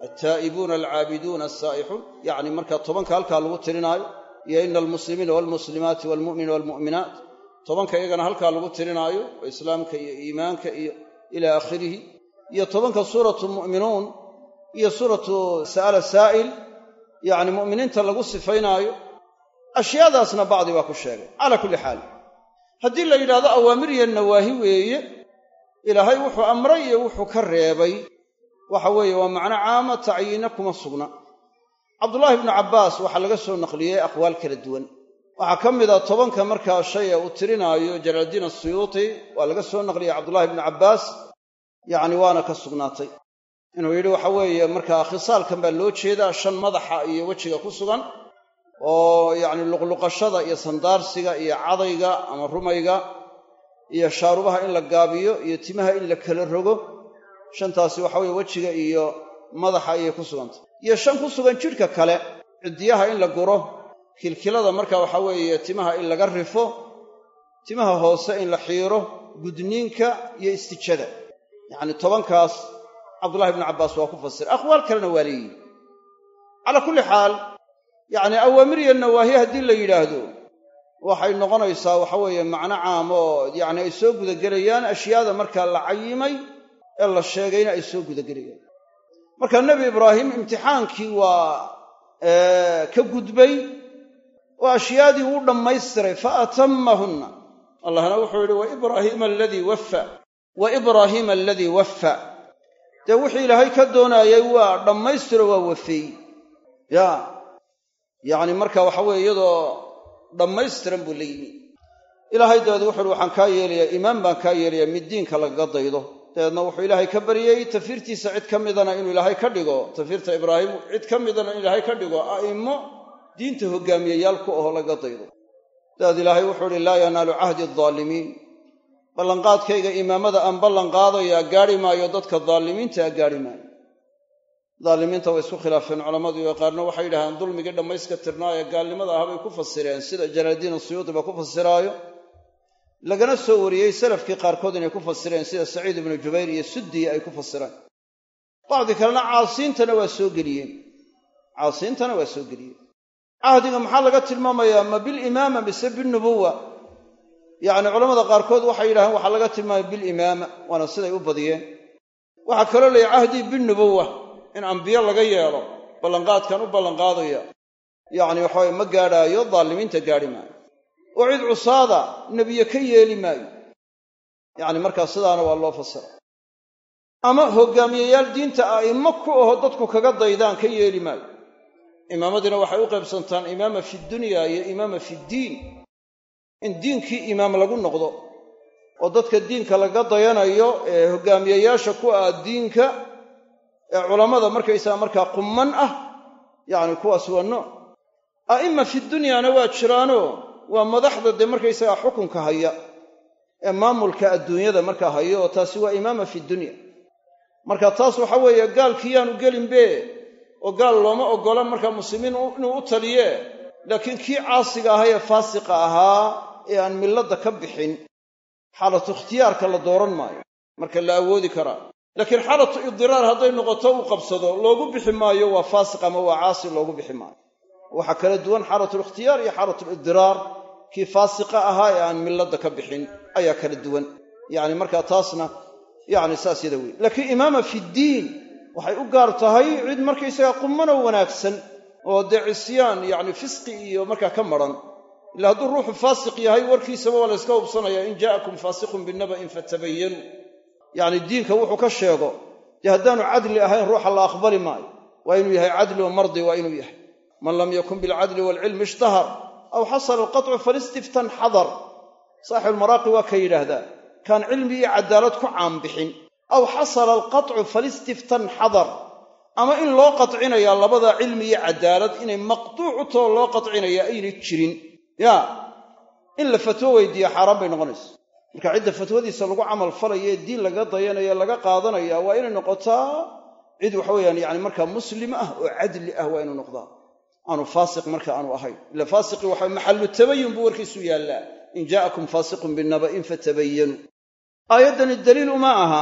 [SPEAKER 1] Altaa'ibuuna alcaabiduuna alsaa'ixuun yacni markaa tobanka halkaa lagu tirinaayo iyo ina almuslimiina waalmuslimaati waalmu'miniina waalmu'minaat. Tobanka iyagana halkaa lagu tirinaayo oo islaamka iyo iimaanka iyo ilaa aakhirihi. Iyo tobanka suuratu mu'minuun iyo suuratu sa'ala saa'il yacni mu'miniinta lagu sifaynaayo ashyaadaasna bacdi waa ku sheegay calaa kulli xaal. Haddii la yidhahdo awaamir iyo nawaahi weeye ilaahay wuxuu amray iyo wuxuu ka reebay. Waxa weeye waa macno caama tacyiinna kuma sugna. Cabdullaahi ibnu cabbaas waxaa laga soo naqliyey aqwaal kala duwan. Waxaa ka mid a tobanka markaa shay ee uu tirinaayo jalaaldiin asuyuuti waa laga soo naqliyey cabdullahi ibnu cabbaas. Yacni waana ka sugnaatay inuu yidhi waxa weeye markaa khisaalkan baa loo jeedaa shan madaxa iyo wejiga ku sugan oo yacni luqluqashada iyo sandaarsiga iyo cadayga ama rumayga iyo shaarubaha in la gaabiyo iyo timaha in la kala rogo. Shantaasi waxa weye wejiga iyo madaxa ayay ku sugantay iyo shan ku sugan jidhka kale ciddiyaha in la guro kilkilada marka waxa weeye timaha in laga rifo timaha hoose in la xiiro gudniinka iyo istijada. Yacni tobankaas cabdullahi ibnu cabbaas waa ku fasira aqwaal kalena waa leeyihi calaa kulli xaal yacni awaamir iyo nawaahi haddii la yidhaahdo waxay noqonaysaa waxa weeye macno caam oo yacni ay soo gudagelayaan ashyaada markaa la cayimay ee la sheegayna ay soo gudagelayaan. Marka nebi ibraahim imtixaankii waa ka gudbay oo ashyaadii wuu dhammaystiray fa atammahunna. Allahna wuxuu yidhi waibraahiima aladii waffa wa ibraahiima aladii waffa dee wixii ilaahay ka doonaayay waa dhammaystiro waa wafeey ya yacni marka waxa weeye iyadoo dhammaystiran buu la yimi. Ilaahay dabeed wuxu uhi waxaan kaa yeelayaa iimaan baan kaa yeelayaa mid diinka lagaga daydo dabeedna wuxuu ilaahay ka baryey tafiirtiisa cid ka midana inuu ilaahay ka dhigo. Tafiirta ibraahim cid ka midana in ilaahay ka dhigo a'immo diinta hogaamiyayaal ku aho laga daydo dabeed ilaahay wuxuu uhi laa yanaalu cahdi aldaalimiin ballanqaadkayga imaamada aan ballanqaadayaa gaadhi maayo dadka daalimiintaa gaadhi maayo. Daalimiinta way isku khilaafeen culammadu iyo qaarna waxay yidhahdeen dulmigii dhammayska tirnaa ee gaalnimada ah bay ku fasireen sida jalaaldiin asuyuudi ba ku fasiraayo. Lagana soo wariyey salafkii qaarkood inay ku fasireen sida saciid ibnu jubayr iyo suddiyi ay ku fasireen bacdi kalena caasiintana waa soo geliyeen. Caasiintana waa soo geliyeen. Cahdiga maxaa laga tilmaamayaa? Ma bilimaama mise binubuwa yacni culamada qaarkood waxay yidhahdeen waxaa laga tilmaamaya bilimaama waana siday u badiyeen. Waxaa kaloo leeyahy cahdii binubuwa in ambiyo laga yeelo ballanqaadkan u ballanqaadaya. Yacni waxaway ma gaadhaayo daalimiinta gaadhi maayo. Oo cid cusaada nebiye ka yeeli maayo. Yacni markaa sidaana waa loo fasira. Ama hogaamiyayaal diinta a'immo ku aho dadku kaga daydaan ka yeeli maayo. Imaamadiina waxay u qaybsantaan imaama fi dunya iyo imaama fi ddiin in diinkii imaam lagu noqdo oo dadka diinka laga dayanayo ee hogaamiyayaasha ku ah diinka ee culammada markaysaga markaa qumman ah yacni kuwaas waa nooc a'imma fi dunyaana waa jiraanoo waa madaxda dee markaysagaa xukunka haya ee maamulka adduunyada markaa haya oo taasi waa imaama fi dunya. Marka taas waxa weeye gaalkii yaanu gelinbe oo gaal looma oggola markaa muslimiin inuu u taliye laakiin kii caasiga ahaa ee faasiqa ahaa ee aan milladda ka bixin xaalatu ikhtiyaarka la dooran maayo marka la awoodi karaa laakiin xaalatu idiraar hadday noqoto uu qabsado loogu bixi maayo waa faasiq ama waa caasi loogu bixi maayo. Waxaa kala duwan xaalatulikhtiyaar iyo xaalatulidiraar kii faasiqa ahaa ee aan milladda ka bixin ayaa kala duwan. Yacni markaa taasna yacni saas yada wey laakiin imaama fiddiin waxay u gaar tahay cid markaysaga qummanoo wanaagsan oo dee cisyaan yacni fisqi iyo markaa ka maran. Ila hadduu ruuxu faasiq yahay warkiisaba waa la yska hubsanaya in jaa'akum faasiqun binaba'in fatabayanuu yacni diinka wuxuu ka sheego dee haddaanu cadli ahayn ruuxa la aqbali maayo. Waa inuu yahay cadli oo mardi waa inuu yahay. Man lam yakun bilcadli waalcilmi ishtahar aw xasala alqatcu falistiftan xadar. Saaxibulmaraaqi waa ka yidhaahdaa kaan cilmi iyo cadaalad ku caanbixin. Aw xasala alqatcu falistiftan xadar ama in loo qatcinayaa labada cilmi iyo cadaalad inay maqtuuc u loo qatcinaya aynay jirin. Yaa in la fatwo weydiiya xaaraan bay noqonaysa. Marka cidda fatwadiisa lagu camal falaya ee diin laga dayanaya laga qaadanaya waa inay noqotaa cid waxa weeyaan yani markaa muslim ah oo cadli ah waa inuu noqdaa. Aanu faasiq marka aanu ahayn. Ila faasiqi waxa maxallu tabayun buu warkiisu yaallaa. In jaa'akum faasiqun binaba'in fatabayanuu aayaddani daliil uma aha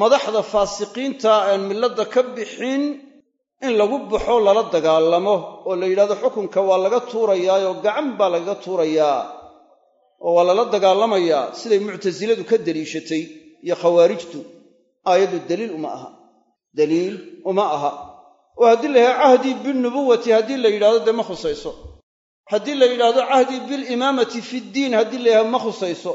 [SPEAKER 1] madaxda faasiqiinta aan milladda ka bixin in lagu baxo lala dagaalamo oo la yidhahdo xukunka waa laga tuurayaayoo gacan baa lagaga tuurayaa oo waa lala dagaalamayaa siday muctasiladu ka deliishatay iyo khawaarijtu. Aayaddu daliil uma aha. Daliil uma aha. Oo haddii la cahdii bilnubuwati haddii la yidhahdo dee ma khusayso. Haddii la yidhahdo cahdii bilimaamati fiddiin haddii la ma khusayso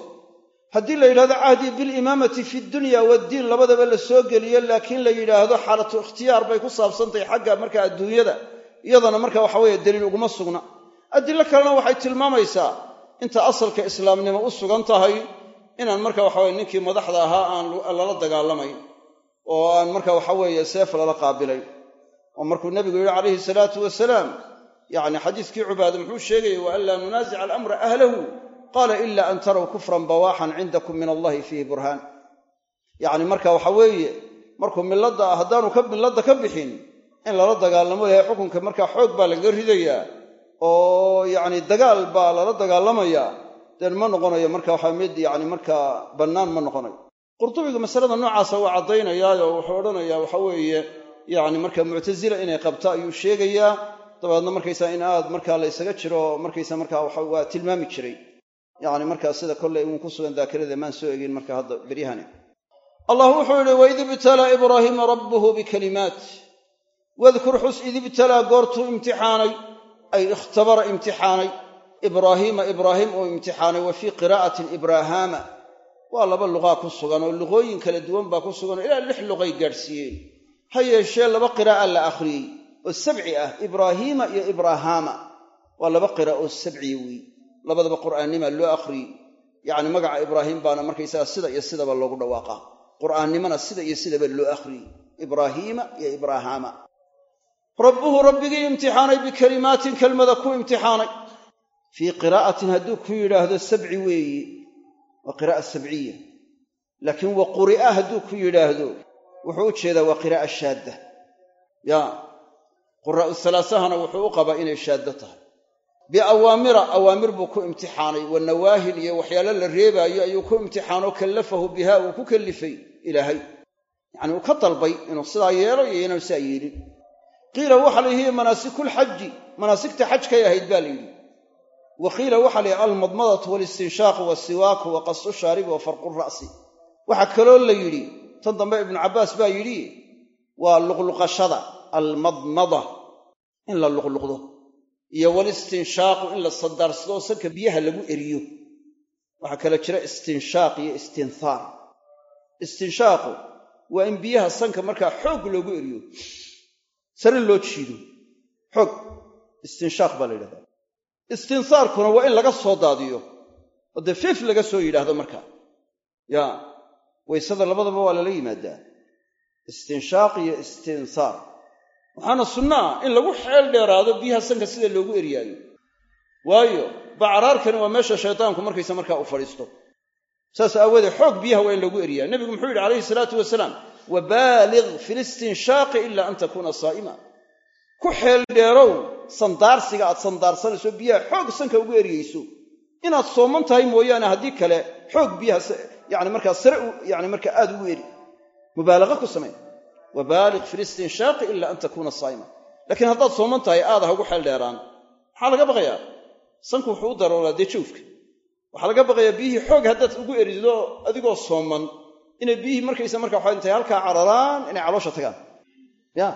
[SPEAKER 1] haddii la yidhahdo cahdii bilimaamati fi dunya waddiin labadaba la soo geliyo laakiin la yidhaahdo xaalatu ikhtiyaar bay ku saabsantahay xagga marka adduunyada. Iyadana marka waxa weeye daliil uguma sugna. Adilo kalena waxay tilmaamaysaa inta asalka islaamnimo u sugan tahay inaan marka waxaweye ninkii madaxda ahaa aan lala dagaalamayn oo aan marka waxaweeye seef lala qaabilayn oo markuu nebigu yidhi calayhi salaatu wasalaam yacni xadiiskii cubaade muxuu sheegayay wa an laa nunaasica alamra ahlahu qaala ila an taraw kufran bawaaxan cindakum min allahi fiihi burhaan. Yacni marka waxa weeye markuu milladda haddaanu milladda ka bixin in lala dagaalamo yahay xukunka markaa xoog baa lagaga ridayaa oo yacni dagaal baa lala dagaalamayaa deen ma noqonayo marka waxa mid yacni markaa bannaan ma noqonayo. Qurtubiga masalada noocaasa waa caddaynayaayoo wuxuu odhanayaa waxa weeye yacni marka muctasila inay qabto ayuu sheegayaa dabeedna markaysaa in aad markaa la ysaga jiro markaysa markaa waa tilmaami jiray yacni markaa sida kolley uun ku sugan daakirada maan soo egin marka hadda beryahani. Allah wuxuu yidhi waid ibtalaa ibraahiima rabbuhu bikalimaat. Wadkur xus id ibtalaa goortuu imtixaanay. Ay ikhtabara imtixaanay. Ibraahiima ibraahim uu imtixaanay wa fii qiraa'atin ibraahaama waa laba luqaa ku sugan oo luqooyin kala duwan baa ku sugan oo ilaa lix luqay gaadhsiiyeen. Ha yeeshee laba qiraa'a la akhriyey oo sabci ah ibraahiima iyo ibraahaama waa laba qira oo sabciya weey labadaba qur'aannima loo akhriyey yacni magaca ibraahim baana markaysaga sida iyo sidaba loogu dhawaaqaa qur'aannimana sida iyo sidaba loo akhriyey ibraahiima iyo ibraahaama rabbuhu rabbigii imtixaanay bikalimaatin kelmada ku imtixaanay. Fii qiraa'atin hadduu ku yidhaahdo sabci weeye waa qiraa'a sabciya. Laakiin wa quri'a hadduu ku yidhaahdo wuxuu u jeedaa waa qiraa'a shaadda. Ya quraa'u salaasahana wuxuu u qabaa inay shaaddo tahay biawaamira awaamir buu ku imtixaanay. Wa nawaahin iyo waxyaalo la reebaayo ayuu ku imtixaanoo kallafahu bihaa uu ku kallifay ilaahay. Yacni uu ka dalbay inuu sidaa yeelo iyo inaanu sidaa yeelin. Qiila waxa la yihi manaasikulxaji manaasigta xajkay ahayd baa la yidhi. Wa qiila waxa la yidhi almadmadatu walistinshaaqu wasiwaaku wa qasu shaaribi wa farqu ra'si. Waxaa kaloo la yidhi tan dambe ibnu cabbaas baa yidhi waa luqluqashada almadmada. In la luqluqdo iyo walistinshaaqu in la sandaarsadoo sanka biyaha lagu eriyo. Waxaa kale jira istinshaaq iyo istinhaar istinshaaqu waa in biyaha sanka markaa xoog loogu eriyo. Sare loo jiido. Xoog. Istinshaaq baa la yidhahdaa. Istinsaarkuna waa in laga soo daadiyo. Oo dee feef laga soo yidhaahdo markaa ya waysada labadaba waa lala yimaadaa. Istinshaaq iyo istinsaar waxaana sunno ah in lagu xeel dheeraado biyaha sanka sida loogu eryaayo waayo bacraarkani waa meesha shaydaanku markaysa markaa u fadhiisto. Saas aawoodee xoog biyaha waa in loogu eryaa nebigu muxuu yidhi calayhi salaatu wasalaam wabaaliq fi listinshaaqi ila an takuuna saa'ima. Ku xeel dheerow sandaarsiga aad sandaarsanayso biyaha xoog sanka ugu eryayso inaad sooman tahay mooyaane haddii kale xoog biyaha yani markaa sare yani markaa aad ugu eri. Mubaalaqa ku samey wabaaliq fi listinshaaqi ila an takuuna saa'ima laakiin haddaad sooman tahay aad ha ugu xeel dheeraan. Maxaa laga baqayaa sanku wuxuu u daroolaa dee jawfka waxaa laga baqayaa biyihii xoog haddaad ugu erido adigoo sooman inay biyihii markaysa marka waxay intay halkaa cararaan inay caloosha tagaan. Ya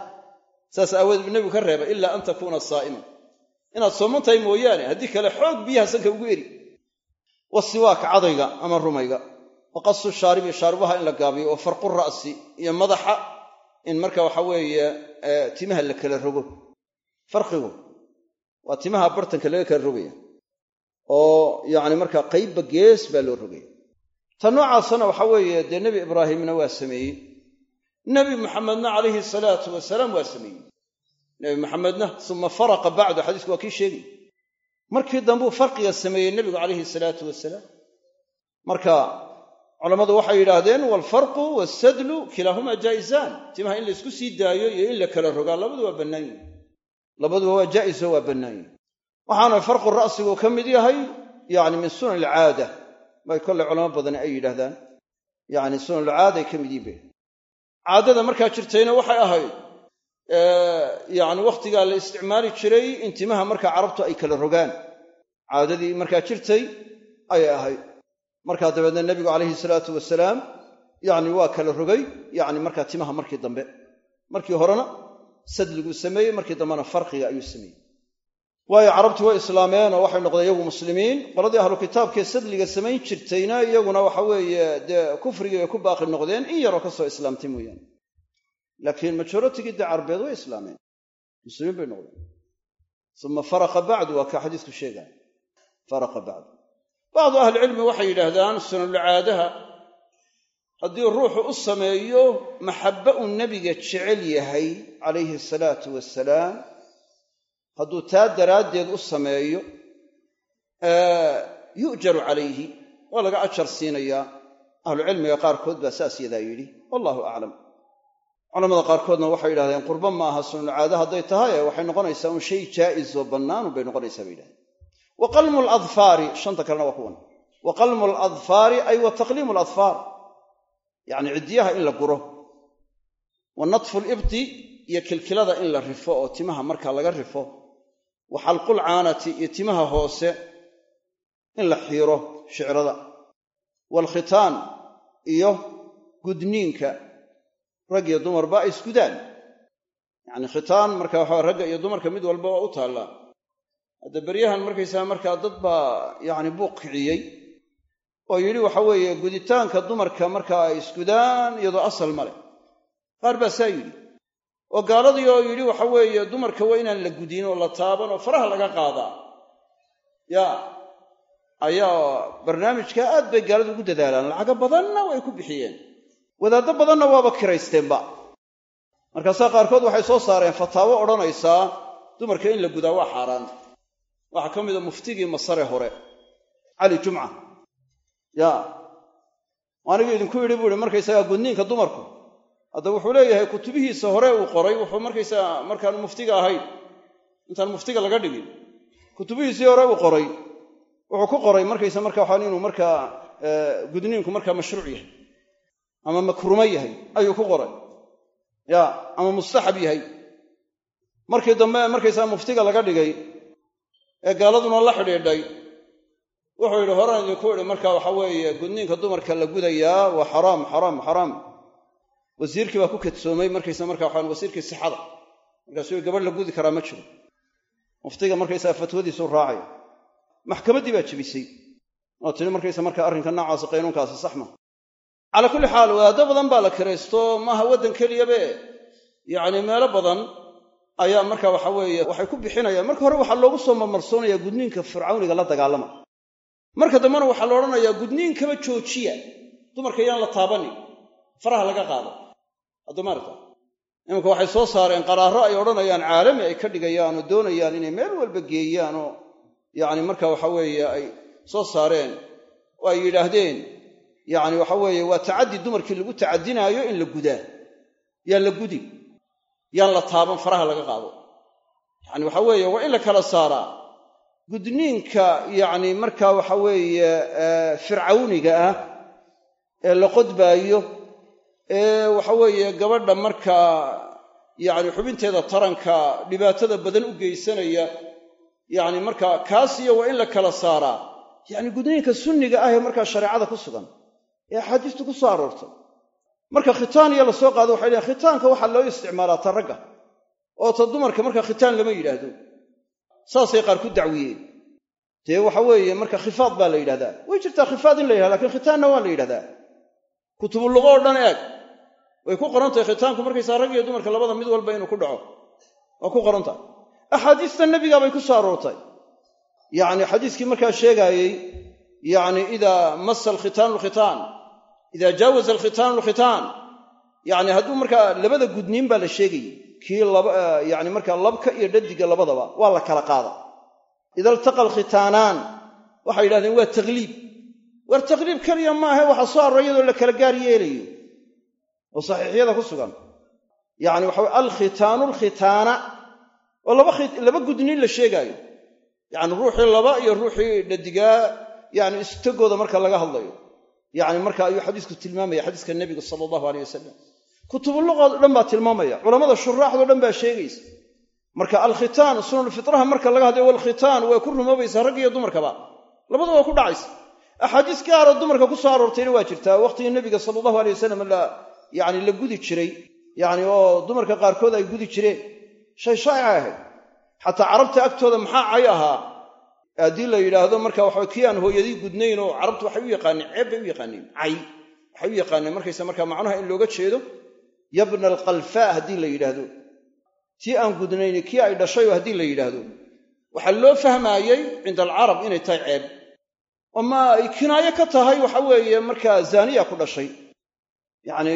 [SPEAKER 1] saas aawoodee bu nebigu ka reebay ilaa an takuuna saa'iman inaad sooman tahay mooyaane haddii kale xoog biyaha sanka ugu eri. Wasiwaaka cadayga ama rumayga. Wa qasu shaaribi shaaribaha in la gaabiyo wa farqu ra'si iyo madaxa in marka waxa weeye timaha la kala rogo. Farqigu waa timaha bartanka laga kala rogaya oo yacni markaa qaybba gees baa loo rogaya ta noocaasana waxa weeye dee nebi ibraahimna waa sameeyey. Nebi maxamedna calayhi salaatu wasalaam waa sameeyey. Nebi maxamedna suma faraqa bacdu xadiisku waa kii sheegay. Markii dambuu farqiga sameeyey nebigu calayhi salaatu wasalaam. Marka culammadu waxay yidhaahdeen waalfarqu waasadlu kilaahumaa jaa'isaan timaha in laysku sii daayo iyo in la kala rogaa labadu waa bannaan labaduba waa jaa'iso waa bannaan waxaana farqu ra'sigu ka mid yahay yacni min sunan alcaada. Bay kollay culamo badani ay yidhaahdaan yacni sunanulcaaday ka mid yihiin be caadada markaa jirtayna waxay ahayd yacni wakhtigaa la isticmaali jiray in timaha markaa carabtu ay kala rogaan. Caadadii markaa jirtay ayay ahayd markaa dabeedna nebigu calayhi salaatu wasalaam yacni waa kala rogay yacni markaa timaha markii dambe. Markii horena sadliguu sameeyey markii dambena farqiga ayuu sameeyey. Waayo carabtii way islaameen oo waxay noqdeen iyagu muslimiin. Qoladii ahlu kitaabkee sadliga samayn jirtayna iyaguna waxa weeye dee kufrigii ay ku baaqi noqdeen in yaroo ka soo islaamtay mooyaane. Laakiin majoritigii dee carbeed way islaameen. Muslimiin bay noqdeen. Uma faraqa bacdu waa kaa xadiisku sheegaya faraqa bacdu bacdu ahlicilmi waxay yidhaahdaan sunanulcaadaha haddii ruuxu u sameeyo maxabba uu nebiga jecel yahay calayhi asalaatu wasalaam hadduu taa daraaddeed u sameeyo yu'jaru calayhi waa laga ajar siinayaa. Ahlucilmiga qaarkood baa saas yadaa yidhi wallahu aclam. Culamada qaarkoodna waxay yidhahdeen qurbo ma aha sunulcaada hadday tahay waxay noqonaysaa un shay jaa'is oo bannaanun bay noqonaysaa bay yidhahdeen wa qalmu ladfaari shanta kalena waa kuwan. Wa qalmu ladfaari ay wa taqliimu ladfaar yacni ciddiyaha in la guro. Wa natfu libti iyo kilkilada in la rifo oo timaha markaa laga rifo. Wa xalqul caanati iyo timaha hoose in la xiiro shicrada. Waalkhitaan iyo gudniinka rag iyo dumarba ay isgudaan. Khitaan marka waxaa ragga iyo dumarka mid walba waa u taallaa hadda beryahan markaysaa markaa dad baa yacni buuq kiciyey oo yidhi waxa weeye guditaanka dumarka markaa ay isgudaan iyadoo asal ma leh. Qaar baa saa yidhi. Oo gaaladii oo yidhi waxa weeye dumarka waa inaan la gudin oo la taaban oo faraha laga qaadaa ya ayaa barnaamijka aad bay gaaladu ugu dadaalaan. Lacago badanna way ku bixiyeen. Wadaaddo badanna waaba kiraysteenba. Markaasaa qaarkood waxay soo saareen fataawo odhanaysaa dumarka in la gudaa waa xaaraan waxaa ka mida muftigii masare hore cali jumca. Ya anigu idinku yidhi buu ihi markaysagaa gudniinka dumarku. Hadda wuxuu leeyahay kutubihiisa hore uu qoray wuxuu markaysaa markaan muftiga ahayn intaan muftiga laga dhigin. Kutubihiisii hore uu qoray wuxuu ku qoray markaysa marka waxaan inuu markaa gudniinku markaa mashruuc yahay ama makrumo yahay ayuu ku qoray. Ya ama mustaxab yahay. Markii dambe markaysaa muftiga laga dhigay ee gaaladuna la xidhiidhay. Wuxuu yidhi horaan idinku idhi marka waxa weeye gudniinka dumarka la gudayaa waa xaraam xaraam xaraam. Wasiirkii baa ku kadsoomay markaysa marka waxaan wasiirkii sixada. Markaasuu gabadh la gudi karaa ma jiro. Muftiga markaysaa fatwadiisuu raacaya maxkamaddii baa jebisay. Oo tiri markaysa marka arrinka noocaasi qaynuunkaasi sax ma. Calaa kulli xaal wadaaddo badan baa la kiraysto maaha waddan keliyabe yacni meelo badan ayaa marka waxa weeye waxay ku bixinayaan. Marka hore waxaa loogu soo marmarsoonayaa gudniinka fircawniga la dagaalama. Marka dambena waxaa la odhanayaa gudniinkaba joojiya dumarka yaan la taabanin faraha laga qaado. Haddamaarta imanka waxay soo saareen qaraaro ay odhanayaan caalami ay ka dhigayaan oo doonayaan inay meel walba geeyaan oo yacni marka waxa weeye ay soo saareen oo ay yidhaahdeen yacni waxa weeye waa tacaddi dumarkii lagu tacadinaayo in la gudaa yaan la gudi yaan la taaban faraha laga qaado. Yacni waxa weeye waa in la kala saaraa. Gudniinka yacni marka waxa weeye fircawniga ah ee la qodbaayo ee waxa weeye gabadha markaa yacni xubinteeda taranka dhibaatada badan u geysanaya yacni markaa kaasiyo waa in la kala saaraa. Yacni gudniinka sunniga ah ee markaa shareecada ku sugan ee axaadiistu ku soo aroortay marka khitaan iyo la soo qaado waxay leeyn khitaanka waxaa loo isticmaalaa ta ragga oo ta dumarka. Marka khitaan lama yidhaahdo saasay qaar ku dacwiyeen. Dee waxa weeye marka khifaad baa la yidhahdaa. Way jirtaa khifaad in la yidhahda laakiin khitaanna waa la yidhahdaa. Kutubuluqo oo dhan eeg. Way ku qoran tahay khitaanku markaysaa rag iyo dumarka labada mid walba inuu ku dhaco. Waa ku qoran tahay. Axaadiista nebigaa bay ku soo aroortay. Yacni xadiiskii markaa sheegaayey yacni idaa massa alkhitaanu alkhitaan idaa jaawaza alkhitaanu alkhitaan yacni hadduu markaa labada gudniin baa la sheegayey kii yani markaa labka iyo dhadiga labadaba waa la kala qaada ida altaqa alkhitaanaan waxay yidhahdeen waa takliib war takliib keliya maahe waxa soo arora iyadoo la kala gaar yeelayo oo saxiixyada ku sugan yacni waxa weye alkhitaanu alkhitaana oo laba gudniin la sheegaayo yacni ruuxii laba iyo ruuxii dhadigaa yani istagooda marka laga hadlayo yacni marka ayuu xadiisku tilmaamaya xadiiska nebiga sala allahu aleyh wasalam kutubuluqood dhan baa tilmaamaya culamada shuraaxdo dhan baa sheegaysa. Marka alkhitaan sunanfitraha marka laga hadlayo walkhitaan way ku rumoobaysaa rag iyo dumarkaba labada waa ku dhacaysa. Axaadiis gaaroo dumarka ku soo aroortayna waa jirtaa waqtigii nebiga sala allahu aleyh wasalam yani la gudi jiray. Yani oo dumarka qaarkood ay gudi jireen. Shay shaa'ica ahayd. Xataa carabta agtooda maxaa cay ahaa haddii la yidhaahdo marka waxa kii aan hooyadii gudnayn oo carabtu waxay u yaqaaneen ceeb bay u yaqaaneen cay waxay u yaqaaneen markaysa marka macnaha in looga jeedo yabna alkalfaa haddii la yidhaahdo. Tii aan gudnayn kii ay dhashayoo haddii la yidhaahdo. Waxaa loo fahmaayey cinda alcarab inay tahay ceeb. Oo ay kinaayo ka tahay waxa weeye markaa zaaniya ku dhashay. Yacni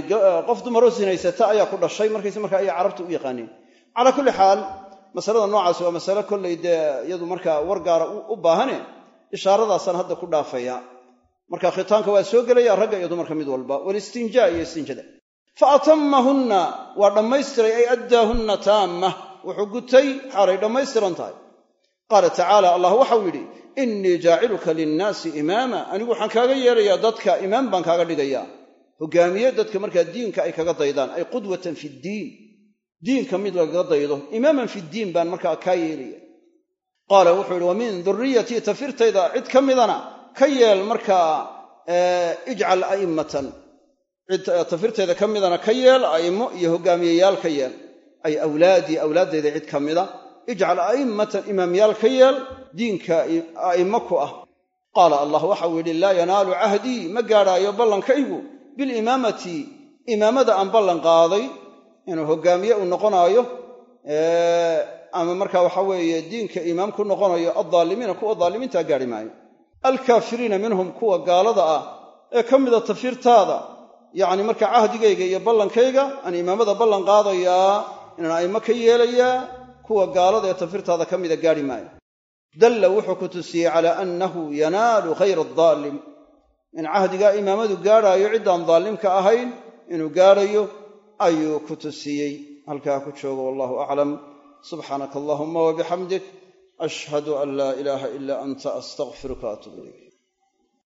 [SPEAKER 1] qof dumaroo sinaysata ayaa ku dhashay markayse markaa ayay carabta u yaqaaneen calaa kulli xaal masalada noocaas waa masale kollay dee iyadu markaa war gaara u baahane ishaaradaasaan hadda ku dhaafaya. Marka khitaanka waa soo gelaya ragga iyo dumarka mid walba. Walistinjaa iyo istinjada. Fa atammahunna waa dhammaystiray ay addaahunna taamma. Wuxuu gutay xaalay dhammaystiran tahay. Qaala tacaala allah waxau yidhi innii jaaciluka linnaasi imaama. Anigu waxaan kaaga yeelayaa dadka imaam baan kaaga dhigayaa. Hogaamiye dadka markaa diinka ay kaga daydaan ay qudwatan fi ddiin diinka mid lagaga daydo imaaman fi ddiin baan markaa kaa yeelaya qaala wuxuu yihi wa min duriyatii tafirtayda cid ka midana ka yeel markaa ijcal a'immatan. Cid tafirtayda ka midana ka yeel a'immo iyo hogaamiyeyaal ka yeel. Ay awlaadii awlaaddayda cid ka mida ijcal a'immatan imaamyaal ka yeel diinka a'immo ku ah. Qaala allah waxau yidhi laa yanaalu cahdii ma gaadhaayo ballankaygu bilimaamati imaamada aan ballan qaaday inuu hogaamiye uu noqonaayo ama marka waxa weeye diinka imaam ku noqonayo addaalimiina kuwa daalimiintaa gaadhi maayo. Alkaafiriina minhum kuwa gaalada ah ee ka mida tafirtaada yacni marka cahdigayga iyo ballankayga aan imaamada ballan qaadayaa inaan a'immo ka yeelayaa kuwa gaalada ee tafirtaada ka mida gaadhi maayo. Dalla wuxuu ku tusiyey calaa annahu yanaalu khayra addaalim in cahdigaa imaamadu gaadhaayo ciddaan daalimka ahayn inuu gaadhayo ayuu ku tusiyey halkaa ku joogo wallahu aclam. Subxaanaka allahuma wabixamdik ashhadu an laa ilaaha ilaa anta astaqfiruka waatuub ilayk